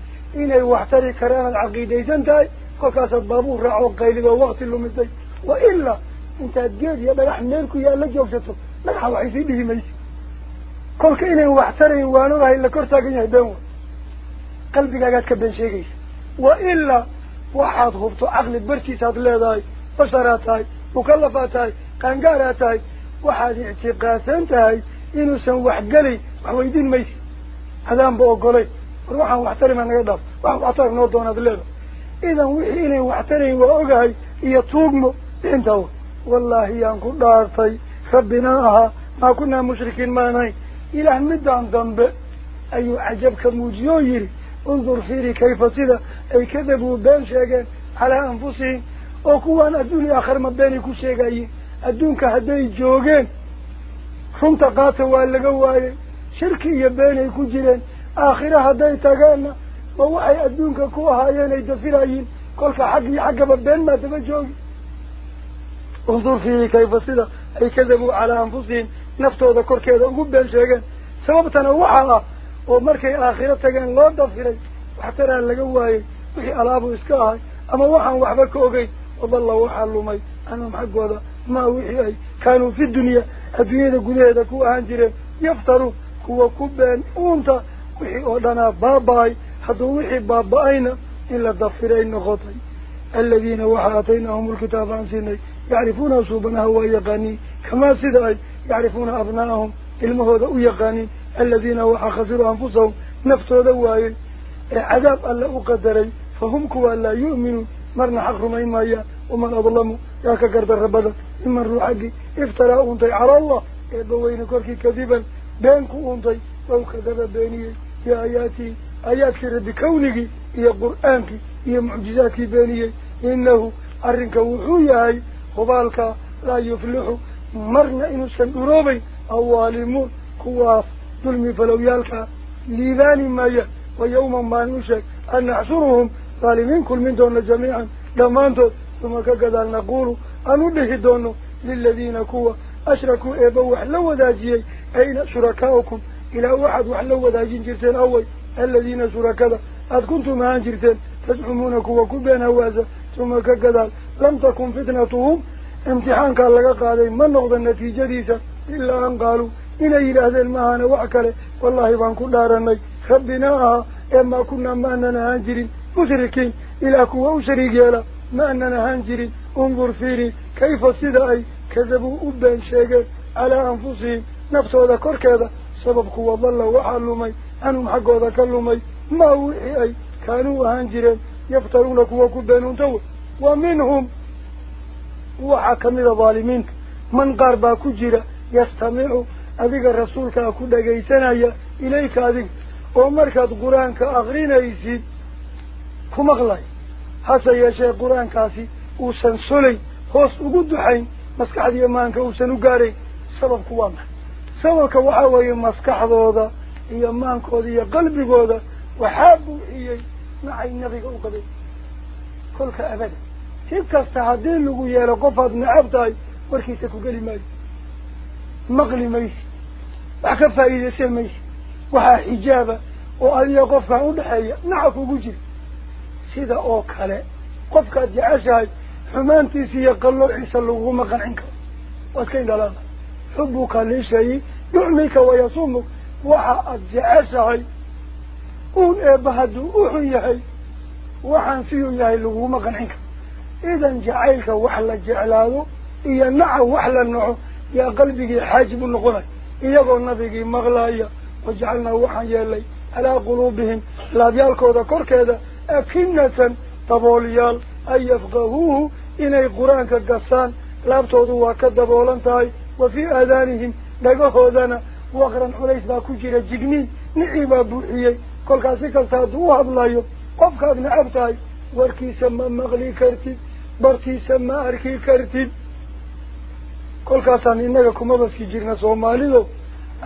inay wax tari karaanaad caqiidaysan tahay kolkaasaad baabuur raaco qaylid oo wakti lumisay wa ilaa intaad geed iyo dhagax meel ku yaalla joogsato dhagaxa waxay sii dhihi maysa kolka inayn wax tarayn waan ogahay la kor taagan yahay been wa قلبك قد كبن شيء. وإلا واحد خفت عقل برتيس أدلاي داي بشراتاي مكلفاتاي قنقاراتاي واحد اعتقاساتاي إنه سنوح قلي وحويدين ميس هذا هو قلي. روحا واحترم أنا قدر واحد أطار نوضون أدلاي إذا وحيني واحترم وأقعي هي توقمو إنتو والله يانكو دارتاي دارتي. أها. ما كنا مشركين ما ماناي إلى مدان ذنب. أيوة أي عجب كموجيو يري. Kayfa sida ay kadabuu been sheegeen calaa anfusihim oo kuwaan adduun iyo aakhirma beenay ku sheegayiin adduunka hadday joogeen runta qaata waa laga waayey shirki iyo beenay ku jireen aakhira hadday tagaanna ma waxay adduunka ku ahaayeen ay dafirayiin kolka xag iyo xaggaba been maa daba joogi undur fiihi kayfa sida ay kadabuu calaa anfusihim been waxaa oo markay aakhiro tageen loo dafiray waxtaraa laga waayey wixii alaabu iska ahay ama waxaan waxba ka ogeyn wadalla waxaa lumay anhum xaggooda ما وحي كانوا في الدنيا الدنيا قدهدا كو أهانجرين يفتروا كوا كبان أونتا وحي أولنا باباي حدو وحي باباينا إلا ضفرين نغطي الذين وحاتيناهم الكتاب عن سنة يعرفون صوبنا هو يقاني كما سدعي يعرفون أبنائهم المهودة يقاني الذين وحخسروا أنفسهم نفتوا دواين عذاب ألا أقدري فهم كوا لا يؤمنوا. مرنا حق رمين مايا ومن أظلموا ياك قرد الربادة إما الروحقي افترى أنتي. على الله. إبوين كوركي كذبا. بينكو أنتي أو كذب بيني يا آياتي. آياتك رب كونك يا قرآنك يا معجزاتك بيني. إنه أرنك وحوياي خبالك لا يفلح. مرنا إنو سنقروبي أوالمون ظلمي فلو يالك ليباني مايا ويوما ما نشك أن نحشرهم. ظالمين كل من دون جميعا. دمانتو ثم كقدال نقول أنو به دونه للذين كوا. أشركوا إبا وحلو ذاجيي أين شركاؤكم؟ إلى واحد وحلو ذاجين جرتين أول. الذين شركا أذ كنتم هان جرتين. تزعمون كوا. كبين هوازا ثم إلى إلى هذا المهانة وعكله والله بان كل دارني خبناها إما كنا ما أننا هانجرين مشركين. إلى كوا شريك يلا. ما أننا هانجرين انظر فيني. كيف الصدعي كذبوا أبان شيئا على أنفسهم. نفسه ذكر كذا. سبب كوا ظل وحلمي. أنهم حقوا ذكرلمي ما وحي كانوا هانجرين يفترون كوا كبانون تو ومنهم وحكم الظالمين. من قربا كجرا أذيك الرسول كأكو دقيتنا إليك أذيك ومركز قرآن كأغرين يسيد كمغلاي hase yeeshee qur-aankaasi uusan solay hoos ugu duxayn maskaxdiiyo maanka uusan u gaarayn sababku waa maxay sababka waxaa weeye maskaxdooda iyo maankooda iyo qalbigooda waxaa buuxiyey maxay nabiga u qabay kolka abada si kasta haddii lagu yeelo qofaad necab tahay warkiisa ku geli maayo maysi wax ka faa'iidaysan maysi waxaa xijaaba oo adiga qofkan udhexeeya naca kugu jira sida oo kale qofkaad jeceshahay xumaantiisa iyo qalloociisa laguma qancin karo waad ka indhalaada xubuka lishayi yucmika wayasumuk waxa aad jeceshahay uun eebba hadduu uxun yahay waxaan siduu yahay laguma qancin karo idan jacaylka wax la jeclaado iyo naca wax la naco nabigii maqlaaya wajacalnaa waxaan yeelay calaa quluubihim laabyaalkooda korkeeda akinatan daboolyaal an yafqahuuhu inay qur-aanka gasaan laabtoodu waa ka daboolan tahay wa fii aadaanihim dhagahoodana waqran culays baa ku jira jigniin nicii baa buuxiyey kolkaas si kasta hadduu u hadlayo qofkaad necab tahay warkiisa ma maqli kartid bartiisa ma arki kartid kolkaasaan innaga kumaba sii jirna soomaalido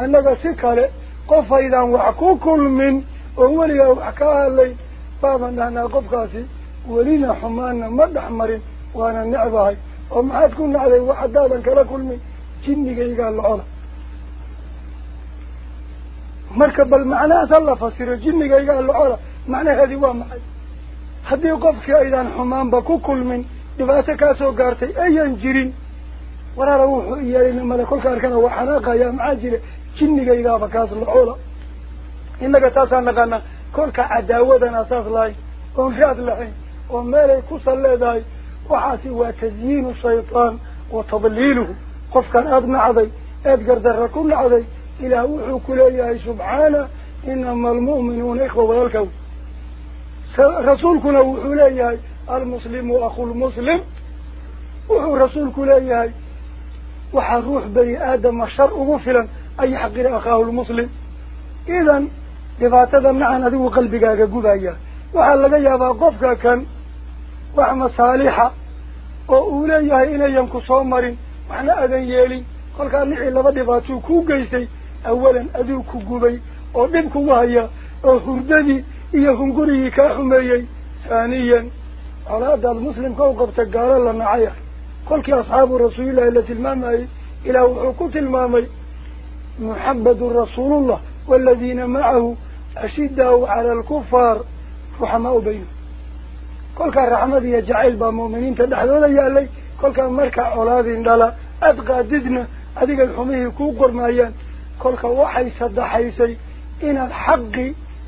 annaga si kale qofaydaan wax ku kulmin oo weligaa wax ka hadlay baaban dhahnaa qofkaasi welina xumaana ma dhex marin waana necbahay oo maxaad ku nacday wax haddaadan kala kulmin jinnigaygaa lacola marka bal macnahaas ha la fasiro jinnigaygaa lacola macnaheedii waa maxay haddii qofkii aydaan xumaanba ku kulmin dhibaato kaasoo gaartay ayan jirin ولا روح يالي لما لكل كاركنا وحناقة يا معاجلة جنك إذا فكاس العولة إنك تاسع نقالنا كل كعداوة ناساس لاي. ومشاهد لحين وما ليكو صلى داي وحاسي وتزيين الشيطان وتضليله. قف كان أبنى أذكر أدقر دركم عضي إلى وحو كليه سبحانه إنما المؤمنون إخوة والكو. رسولكنا وحو ليه المسلم وأخو المسلم. وحو رسولكنا وحو وحروح بني آدم الشر أغفلا أي حق أخاه المسلم. إذن إذا هذا معنى ذو قلبك قبايا. وحال لقيا فقفك كان. وحما صالحا وأوليها إليا كصومر وحنا أذن يالي قال كان نحي لبدي فاتو كو قيسي. أولا أذو كو قبي. وقبك وهي وخردني إياهم قريه كاخميي. ثانيا. أراد هذا المسلم كوقف تقال الله معايا كل أصحاب رسول الله التي المامي إلى عقود المامي محمد رسول الله والذين معه أشدوا على الكفار رحماء بينه كل رحمة يا يجعل بمؤمنين تدحذون يا لي. كل كان مركع أولادين دالا أدقى ددنا. أدقى الحميه كوكور مايان كل كان وحي صدى حيسي إن الحق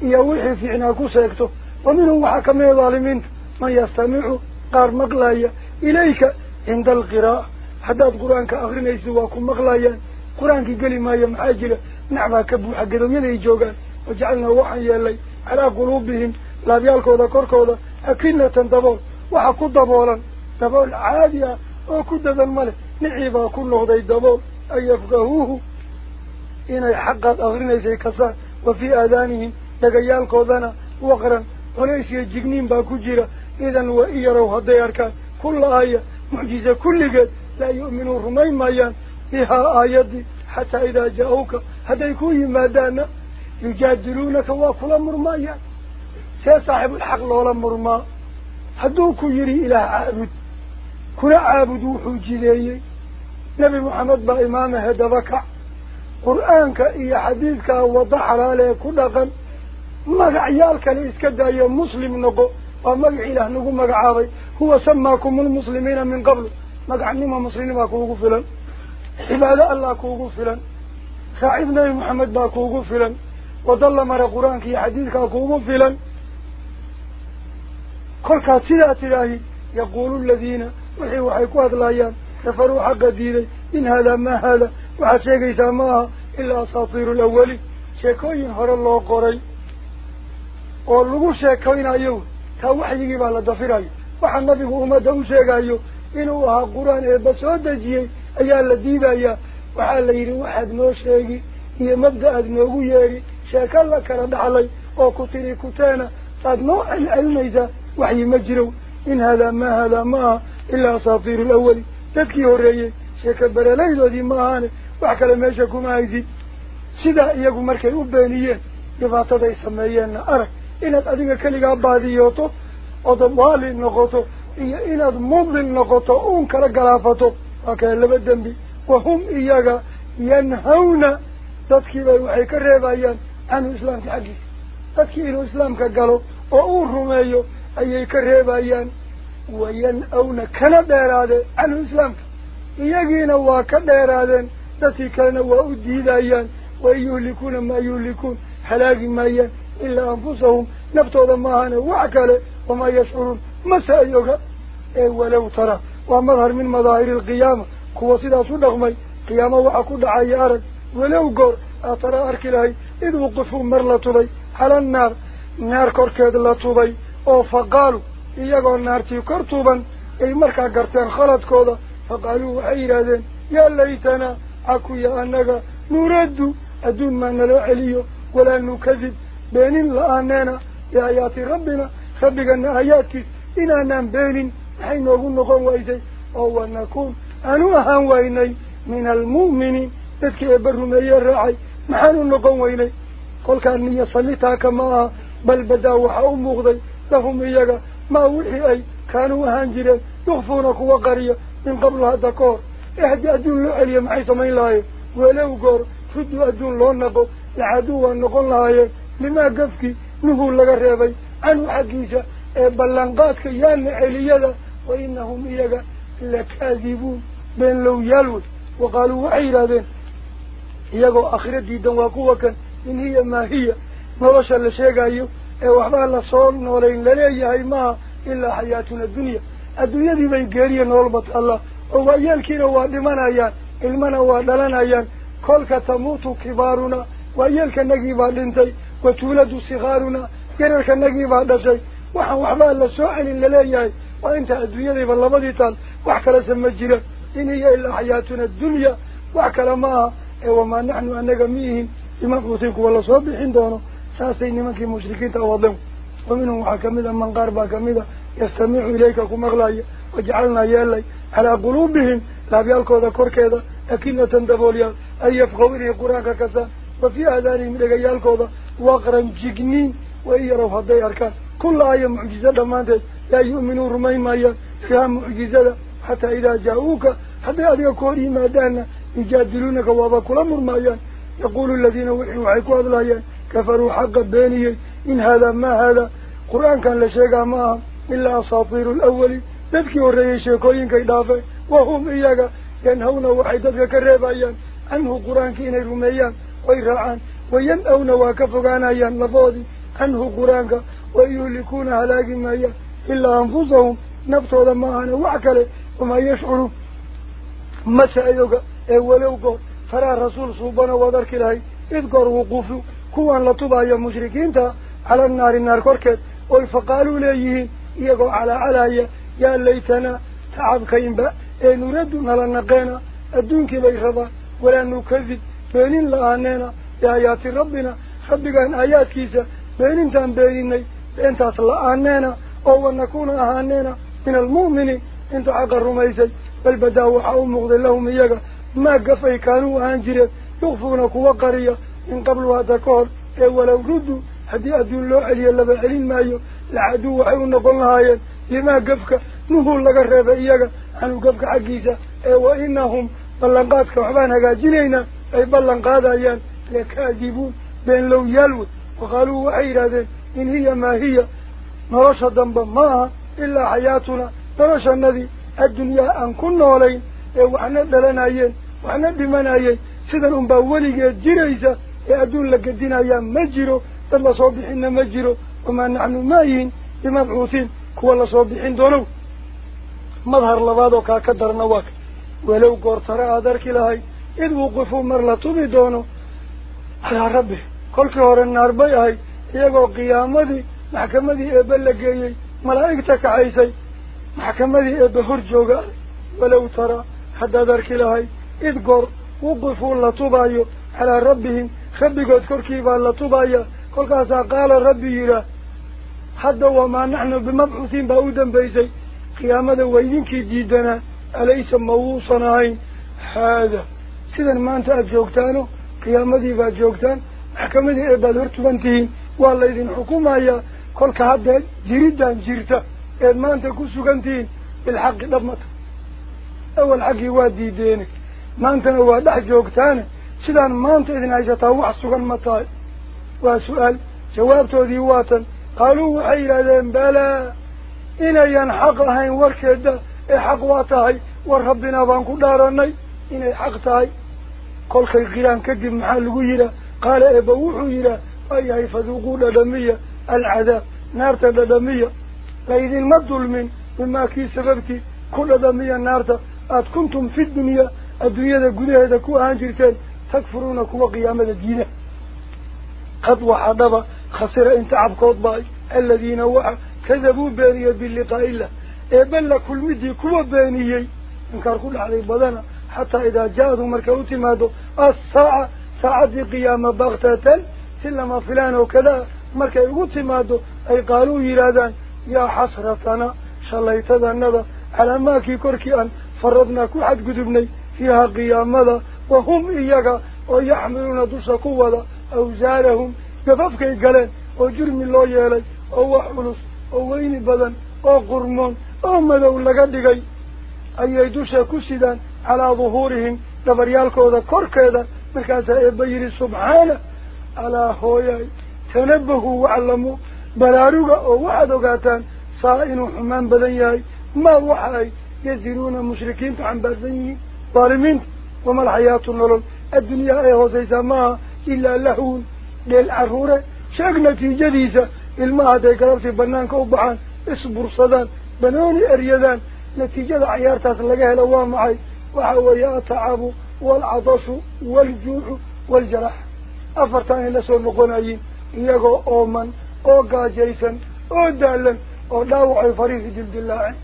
يوحي في عناكو سيكتو. ومنه حكمي ظالمين. من يستمع قار مقلايا. إليك عند القراء حتى القرآن كأخرين يسواكم مغلايا. قرآن كقل ما يمحاجل نعبا كبو حق دم يلي جوغا وجعلنا وحيا لي على قلوبهم. لا بيال كودا كور كودا أكينة تنتبول وحكو الدبولا تبول عادية وكودة الملك نعبا كله دي الدبول أن يفقهوه. إن حقا أخرين يسيكسان وفي آذانهم. لقيال كودانا وقرا وليس يجيقنين باكو جيرا. إذن وإيا روها ديار كل آية. معجزة كل قد لا يؤمنوا رمي ميان بها آياتي حتى إذا جاءوك. هذا يكون ما دانا يجادلونك وكل أمر ميان سيصاحب الحق لولا مرما هدوك يري إلى عابد. كل عابد وحجي نبي محمد بإمام هذا بكع قرآنك إي حديثك وضحر على كل غم. ما عيالك لإسكدا يا مسلم نقو ومقع إله نقوم مقعاضي. هو سماكم المسلمين من قبل. مقع نيمة مسلمين باكو غفلا إبادة الله كو غفلا خاعدنا محمد باكو غفلا وضل مرى قرآن كي حديث كو غفلا كل كاسدة تلاهي. يقول الذين وحيوا حيكوا أدلايان سفروا حق ديني. إن هذا ما هذا. وحشيك إساماها إلا أساطير الأولي شكوين هر الله قري قولوا شكوين أيوه. Eeba soo dejiyey ayaa la diidayaa waxaa la yidhi waxaad noo sheegi iyo mabda aad noogu yeedhi sheeko la kala dhaxlay oo ku tiri kuteena saad noo celcelinaysaa waxyi ma jirow in haadaa maa haadaa ma aha ilaa asaatiiru alawali dadkii horreeyey sheeko berelaydoodii ma ahaane wax kale meesha kuma haysid sidaa iyagu markay u beeniyeen dhibaataday sameeyeenna arag mudil noqoto uun kala galaafato waa kale laba dembi wahum iyaga yanhawna dadkiibay waxay ka reebayaan canhu islaamka xaggiisa dadkii inuu islaamka galo oo uu rumeeyo ayay ka reebayaan wayan-awna kana dheeraadeen canhu islaamka iyagiina waa ka dheeraadeen dadkii kalena waa u diidayaan wain yuhlikuuna maa yuhlikuun halaagi maayaan إلا أنفسهم نبتوذا ماهانا وعكالي وما يشعرون. مسا أيوكا أي ولو ترى. ومظهر من مظاهر القيامة. كوا سيدا سنغمي قيامة وعكود عيارا ولو قر. أترى أركلاي إذ وقفوا مرلتولي على النار. نار كوركيد اللتولي أو فقالوا. إياقوا النار تيكرتوبا أي مركا قرتين خلط كودا. فقالوا عيرادين يا ليتنا. أكو يا أنك نرد. أدون ما نلعليه ولا نكذب. Annaga nuraddu adduun maa naloo celiyo walaa nukadib beenin la-aaneena biaayaati rabbina rabbigana aayaadkiis inaanaan beenin maxay noogu noqon waysay oo wanakuun aanu ahaan waynay min almu'miniin dadkii eebba rumeeye raacay maxaanu noqon weynay kolkaa niyo sallitaaka ma aha bal badaa waxaa u muuqday lahum iyaga maa wixii ay kaanuu ahaan jireen yukfuuna kuwa qariya min qablu hadda ka hor ee haddii adduun loo gafkii nuhuu laga reebay canhu xaggiisa ee ballanqaadka yaana celiyada wa inahum iyaga lakaadibuun been lowyaal wey wa qaaluu waxay yidhahdeen iyagoo akhiro diidan waa kuwa kan in hiya maa hiya nolosha la sheegayo ee waxbaa lasoo noolayn laleeyahay maaha ilaa xayaatuna dunya adduunyadii bay geeriya nololba taalla oo waayeelkiina waa dhimanayaan ilmana waa dhalanayaan kolka tamuutu kibaaruna waayeelkanagii baa dhintay وتولد صغارنا. يرك النجي بعد شيء وح وحبا الله سؤال إلا لا يعي وأنت أدوية بالله ما ديتان وح كلا سمجلا إن هي إلا حياتنا الدنيا. وح لما إيه وما نحن ما نحن النجميين إما قصيك ولا صوب حندانا ساسين منك مشركين تواضم ومنهم حكم إذا من غربا كمدا يستمع إليك كم أغلاية وجعلنا يالي على قلوبهم. لا بيالكو ذكر كذا أكينا تندبوليا. أن يفقوا إليه قرآك كسا. وفي آذانهم لقيالكو ذا. وقرن جقنين وإيروا هذي أركان كل آية معجزة دمانتش لا يؤمنوا رمي مايا. فيها معجزة حتى إذا جاءوك حتى هذه كوري ما دانا. يجادلونك وابا كل مايا. يقول الذين وحيوا حيكوا أضلايا كفروا حق بيني إن هذا ما هذا. قرآن كان لشيقا معه إلا أساطير الأول. ذلك يوري شيكوين كإضافة وهم إياك. ينهون وحيدتك كريبايا. عنه قرآن كينا رميا. ويرعان. Lafoodii canhu qur-aanka wayuhlikuuna halaagi maayaan ilaa anfusahum naftooda maahane wax kale wamaa yashcuruun mase ayoga ee walow goor taraa rasuul suubana waad arki lahay id goor wuquufu kuwan la tubayo mushrikiinta cala naari naar korkeed oy faqaaluu leeyihiin iyagoo calaacalaya yaa laytanaa tacabkaynba ee nuraddu nala naqeena adduunkii bay rabaan walaa nukadib beenin la-aaneena rabbina rabbigaan aayaadkiisa beenintaan beeninay beentaas la-aaneena oo wanakuuna ahaaneena min almu'miniin inta xaqa rumaysay bal badaa waxaa u muuqday lahum iyaga maa gafay kaanuu ahaan jireen yukfuuna kuwa qariya min qablu hadda ka hor ee walow ruddu haddii adduun loo celiyo laba celin maayo lacaduu waxay u noqon lahaayeen limaa gafka nuhuu laga reebay iyaga canuu gafka xaggiisa ee wa inahum ballanqaadka waxbaan hagaajinaynaa ay ballan لكاذبون بين لو يلو وقالوا وعيرا إن هي ما هي. نرشى دنبا ماها إلا حياتنا. نرشى النذي الدنيا أن كنا ولين وعنا دلنا أيين وعنا بمن أيين سيدا الأنباء ولي يجير إيسا يأدون لك الدين أيام مجيرو. تلا صابحين مجيرو. وما نحن مايين بمبعوثين. كوالا صابحين دونو. مظهر لبادو كاكدر نواك. ولو قرطر آدارك لهاي إذ وقفوا مرلا تبدونو la geeyey malaa'igta kaxaysay maxkamadii eebbe hor jooga ah walow tara haddaad arki lahay id goor wuqifuu la tubaayo calaa rabbihim rabbigood korkii baa la tubaya kolkaasaa qaala rabbi yidhaah hadda wamaa naxnu bimabcuusiin baa u dambaysay qiyaamada waa idinkii diidanaa alaysa ma wuusan ahayn haada sidan maanta aada joogtaano قيامتي فاجوكتان حكمتي إبال هرتبانتين والله إذن حكومة يا كل كهدا جريدا جريتا إذن ما أنت كسو كنتين بالحق لبمت أول حق يوادي دينك ما أنت نواد حجوكتان سيدان ما أنت إذن عيشة تاوح سوغن مطال وسؤال جوابته ذي واتا قالوا لا ذن بلا إن ينحق هين وركدا إحق واتاي وربنا بانكو داراني إن حق تاي كل خي قيران كدم حالجو يلا قال أبوه يلا اي فذوقوا دمية العذاب نار تدمية لين المدل من وما كي سببتي كل دمية نار قد كنتم في الدنيا الدنيا الجنة دكوا أنجرتين تكفرون كوا قيام الدين قد وحدبا خسر أنت عبقاط باي الذين وع كذبوا بانية باللقاء الله إبن لكل مدي كوا بانية انكار كل عليه بدنا حتى إذا جاءوا مركوتي مادو الساعة ساعة قيامة بغتة سلما فلان وكذا مركوتي مادو أي قالوا يرادان يا حسرتنا شلي تذنب على ماكي كركي أن فرضنا كوحد قدبني فيها قيامة وهم إياك ويحملون دوسة قوة أوزارهم قففك القلان وجرم الله يالي أو حلص أو ويني بدن أو قرمون أو ماذا أولا قد أي دوسة كسدان على ظهورهم دبريالكو ذا كورك ذا مكاسا إبايري سبحانه على هوياي تنبهوا وعلموا بلاروغا أو وعدو قاتان صائنوا حمان بدنياي ما وحاي يزينون المشركين عن برزيني ظالمين وما الحياة النلل الدنيا إيهو زيزا ما إلا لهون للعرورة. شاك نتيجة ديزا إلما هاتي قربتي بنانك وبعان اسبر صدان بنوني أريدان. نتيجة عيارتها سلقها لوام معي. Waalcadashu waaljuucu waaljarax afartan ay la soo noqonayiin iyagoo ooman oo gaajaysan oo daalan oo dhaawacay fariisi dildilaaceen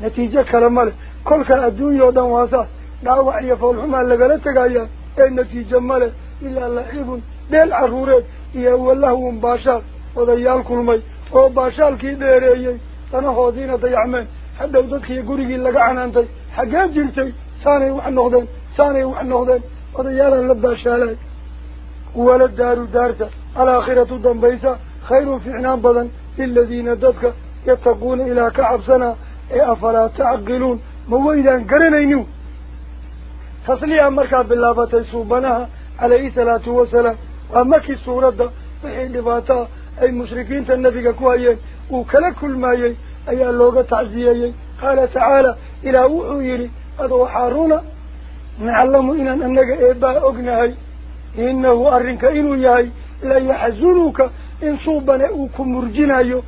natiijo kale male kolkaa adduunya oo dhan waa saas dhaawac iyo foolxumaa lagala tegayaa ee natiijo male ilaa lacibun dheel carruureed iyo walahwun baashaal odayaal kulmay oo baashaalkii dheereeyey danahoodiina dayacmeen hadhow dadkii gurigii laga canaantay xaggee jirtay ثاني وحن نغدين ثاني وحن نغدين وضيالا لبا شالك ولا الدار دارتا الاخرة دنبيسة خير في عنام بضن الذين ددك يتقون إلى كعب سنة اي افلا تعقلون. مويدا قرنينو تصليها مركا بالله تيسوبناها على ايسا لا توسلا ومكي الصورة دا. في حين اي مشركين تنبيك كل ما الماي اي اللوغة تعزيه قال تعالى إلى وعو يلي أدو حارونا نعلموا إنا أنك إباء أقنهي إنه أرنك إنو ياهي لا يحزنوك إن صوبنا أوكم مرجنايو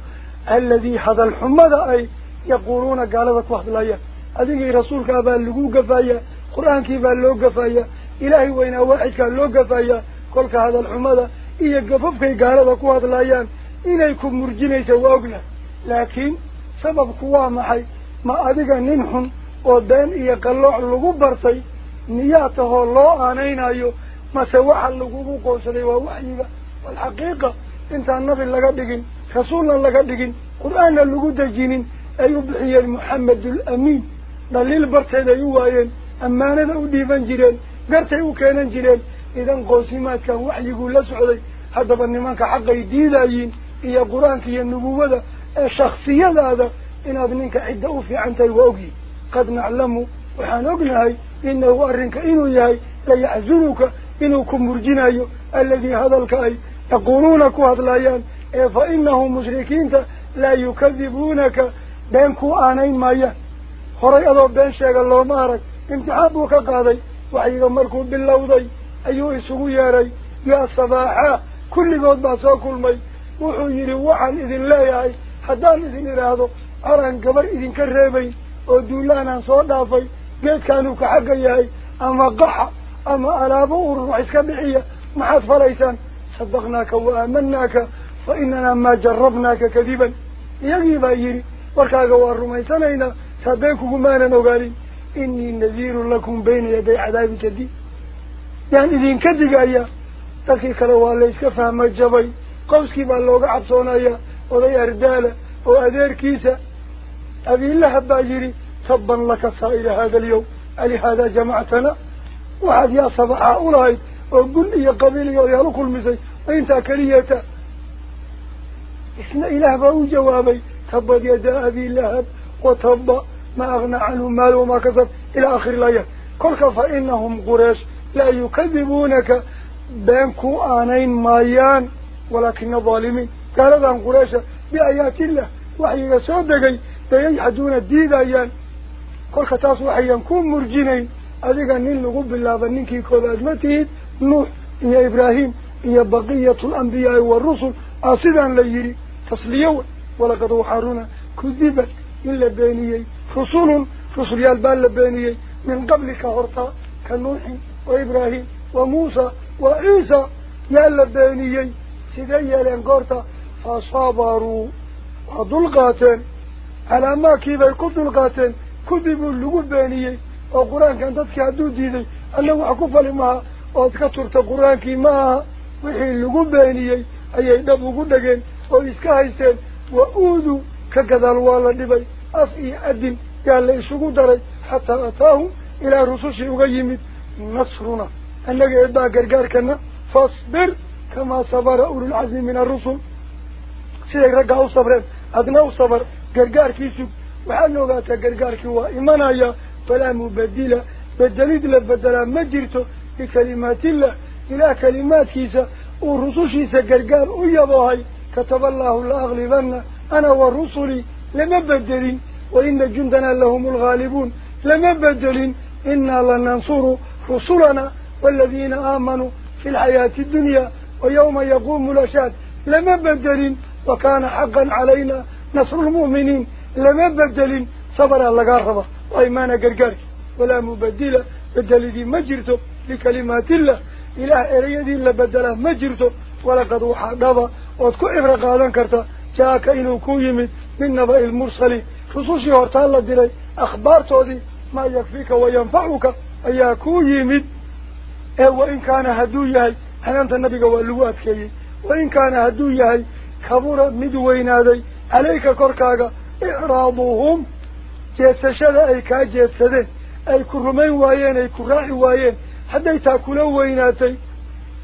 الذي هذا الحمد أي يقولون قال ذاك واحد لايا أدنك رسولك أبا قفايا قرآن كيف اللقو قفايا إلهي وإن واحد كاللقو قفايا قولك هذا الحمد إيا قففك قال ذاك واحد لايا إنيكم مرجنايو أقنه لكن سبب قوامحي ما أدنك ننحن ودين إيا قلوح لغو برطي نياته الله آنين أيو ما سواح لغو قوسري ووحيبا والحقيقة انت النبي لغا ديجين خسولا لغا ديجين قرآن لغو ديجينين أيوب حي المحمد الأمين دليل برطي ديوهين أمانا دعو ديفان جيرين برطي وكينا جيرين إذن قوسيمات كان وحيقو لسعلي حتى حق حقا يديلايين إيا قرآن كي النبوة الشخصية هذا إن أبنينك عدة وفي عن تلوغي arrinka inuu yahay layaxzunuka inuu ku murjinayo alladii hadalka ay yaquuluuna ku hadlayaan ee fa inahum mushrikiinta laa yukadibuunaka been ku aanayn maayaan horay adoo been sheega looma arag imtixaan buu ka qaaday waxyiga markuu bilowday ayuu isugu yeedhay yaa sabaaxaa kulligood baa soo kulmay wuxuu yidhi waxaan idin leeyahay haddaan idin idhaahdo araan gabar idinka reebayn ama alaabo urur wax iska bixiya maxaad falaysaan sadaqnaaka wa aamanaaka fa inanaa maa jarabnaaka kadiban iyagii baa yidhi warkaaga waa rumaysanaynaa saabeen kugumaanan ogaanin inii nadiirun lakum bayna yaday cadaabi jadiid yaan idinka digayaa dadkii kale waa la iska fahma jabay qowskii baa looga cabsoonayaa oday ardaala oo adeerkiisa أبي الله باجري تبا لك صائر هذا اليوم. ألي هذا جمعتنا وعد يا صبع هؤلاء. وقل لي قبيلي ويالك المزي وإنت كريتا؟ إسنا إله بأو جوابي. تبا يد أبي الله وتبا ما أغنى عنه مال وما كسب. إلى آخر الآية. قلك إنهم قريش؟ لا يكذبونك. بينكو آنين مايان. ولكن ظالمين قال ذا قريش بآيات الله. وحيك سودكي بيجي حدونا ديدا يان كل خطاس وحي ينكون مرجيني. أذيقا نين لغب بالله بنينكي كود أجمته نوح يا إبراهيم يا بقية الأنبياء والرسل. أصدا ليه تصليوا ولقد وحارونا. كذبا إلا بينيي رسول رسول يالبال لبينيي. من قبل كهرطة كنوح وإبراهيم وموسى وإيسى يالا سيدي يالين قرطة فصابروا. وضلقاتين. على ما كيف يقض القاتل. كذب اللوبانية القرآن كان تذكى دوديدي اللو عقوف لما أذكر تقرآن كما وحين اللوبانية أي نبو قدقين أو إسكاهيسين وأودوا كذا الوالا نبي أفئي أدن قال لي شكو داري. حتى أتاهم إلى رسوش يغيم نصرنا. أنك إبدا قرقار كنا. فاصبر كما صبر أولو العزم من الرسل. سيئك صبرين. أدناوا صبر. قرقار كيسك وحال وقاتا قرقار كيوا إمانايا فلا مبدلة بدليد لبدلة مجرته لكلمات الله إلى كلمات كيسة ورسوشي ويا ويبوهاي كتب الله لأغلبنا أنا ورسولي لما بدلين وإن جندنا لهم الغالبون لما بدلين إنا لننصر رسولنا والذين آمنوا في الحياة الدنيا ويوم يقوم الأشاد لما بدلين وكان حقا علينا نصر المؤمنين لما بدل صبر الله قربة وإيمان قرقرك ولا مبدل بدل دي مجرته لكلمات الله إله إريه دي اللي بدله مجرته ولقد وحقبه واتكو إبرق هذا كرته جاك إنو كويمي من نبأ المرسلي خصوصي هرتال الله دي أخبارته دي ما يكفيك وينفعك أي كويمي أو إن كان هدو يهي حنانت النبي قوى اللوات كي وإن كان هدو يهي كبورة مدوين هذي عليك كركاغا إعراضهم جيتشاد أي كاجيتشاده أي كرمين وايين أي كراعي وايين. حتى يتاكلوا ويناتي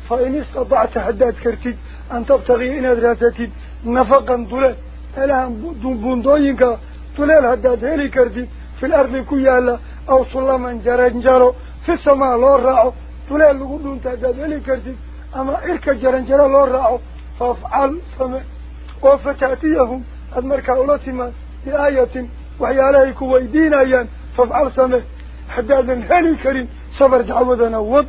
فإن استطعت حداد كرتيد أن تبتغي إن أدراساتيد نفقا دولي ألهم بندوينكا دولي الحداد هلي كرتيد في الأرض كيالا أو صلما جرنجارو في السماء لورعو دولي اللغون تعداد هلي كرتيد أما إلك جرنجارو رأو. فافعل سمع. وفتأتيهم. Markaa ula timaad biaayatin waxyaalahay ku weydiinayaan fafcal same حدادا هلي كريم صبر دعوذنا وض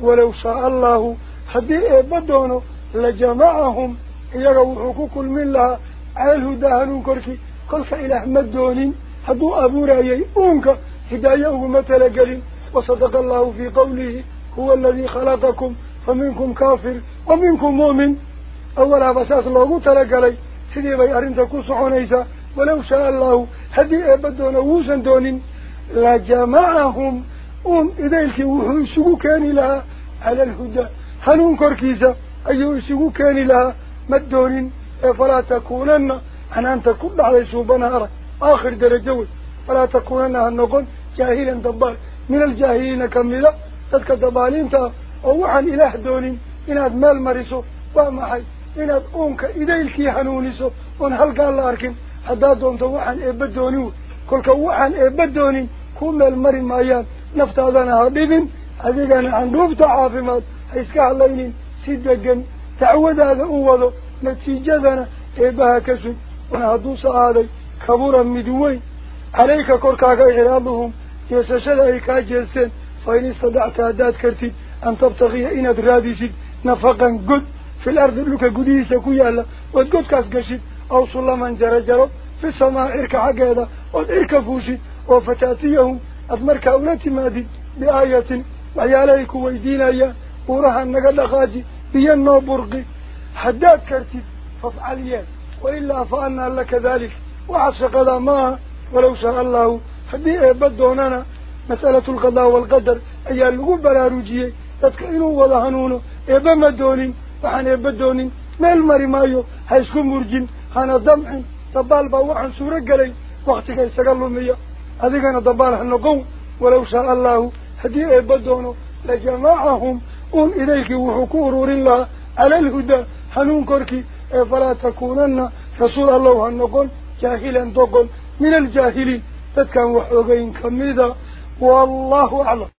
ولو شاء الله حدي إبادونه لجمعهم يغوحوا كل من لها على الهدى هنون كركي كل فإله مدونين حدو أبو رأيي أونك هداية مثل قليل وصدق الله في قوله هو الذي خلقكم فمنكم كافر ومنكم مؤمن أولا بساس الله تلقلي سيدي بي أرنتا كسعونيسا ولو شاء الله هدي أبدون ووسا دون لجمعهم أم إذيك وحو كان لها على الهدى. هنون كركيسا أيو سقو كان لها مدون فلا تكونن أن أنت كل على سوبنا آخر درجة فلا تكونن هنقول جاهلا دبال. من الجاهلين كملا إناد أونك إذيلكي حنونسو ون هل قال لاركن حدا دونتا وحن إبدونيو كلك وحن إبدوني كوم المري مايان نفتادنا هربين أذيقنا عن روبتا عافمات حيسكا الليلين سيدقن تعود هذا أوضو نتيجتنا إبها كسو ونهدو سعادي كبورا مدوين عليك كوركاك إعراضهم يسشد أي كاجيستين فإن استدعت هداد كرتي أن تبتغي إن أدراديسي نفقا قد في الأرض لك قديسة كيالا وتقد كاسقشي أو سلما جرجرو في السماء إرك عقيدة. وإرك فوشي. وفتاتيهم. أدمرك أولاتي مادي. بآية وعياليك ويدين أيا ورها النقل خاجي بيانو برقي. حداد كرتي. فافعليان وإلا فأنا لك ذلك. وعشق ذا ما. ولو شاء الله. حدي بدوننا مسألة القضاء والقدر. أي اللغو براروجيه تتكئنوا وضهنونه إبا وحن إبا دونين ما المري مايو هايسكو مرجين هانا دمع دبال باوحن سورة قلي وقتك يستقلوا ميا. هذه كان دبال هنقوم ولو شاء الله حدي إبا دونه لجماعهم أم إليك وحكور الله على الهدى. حنون كركي فلا تكونن رسول الله هنقول جاهلا دقل من الجاهلين تتكن وحوغين كميدا. والله أعلم.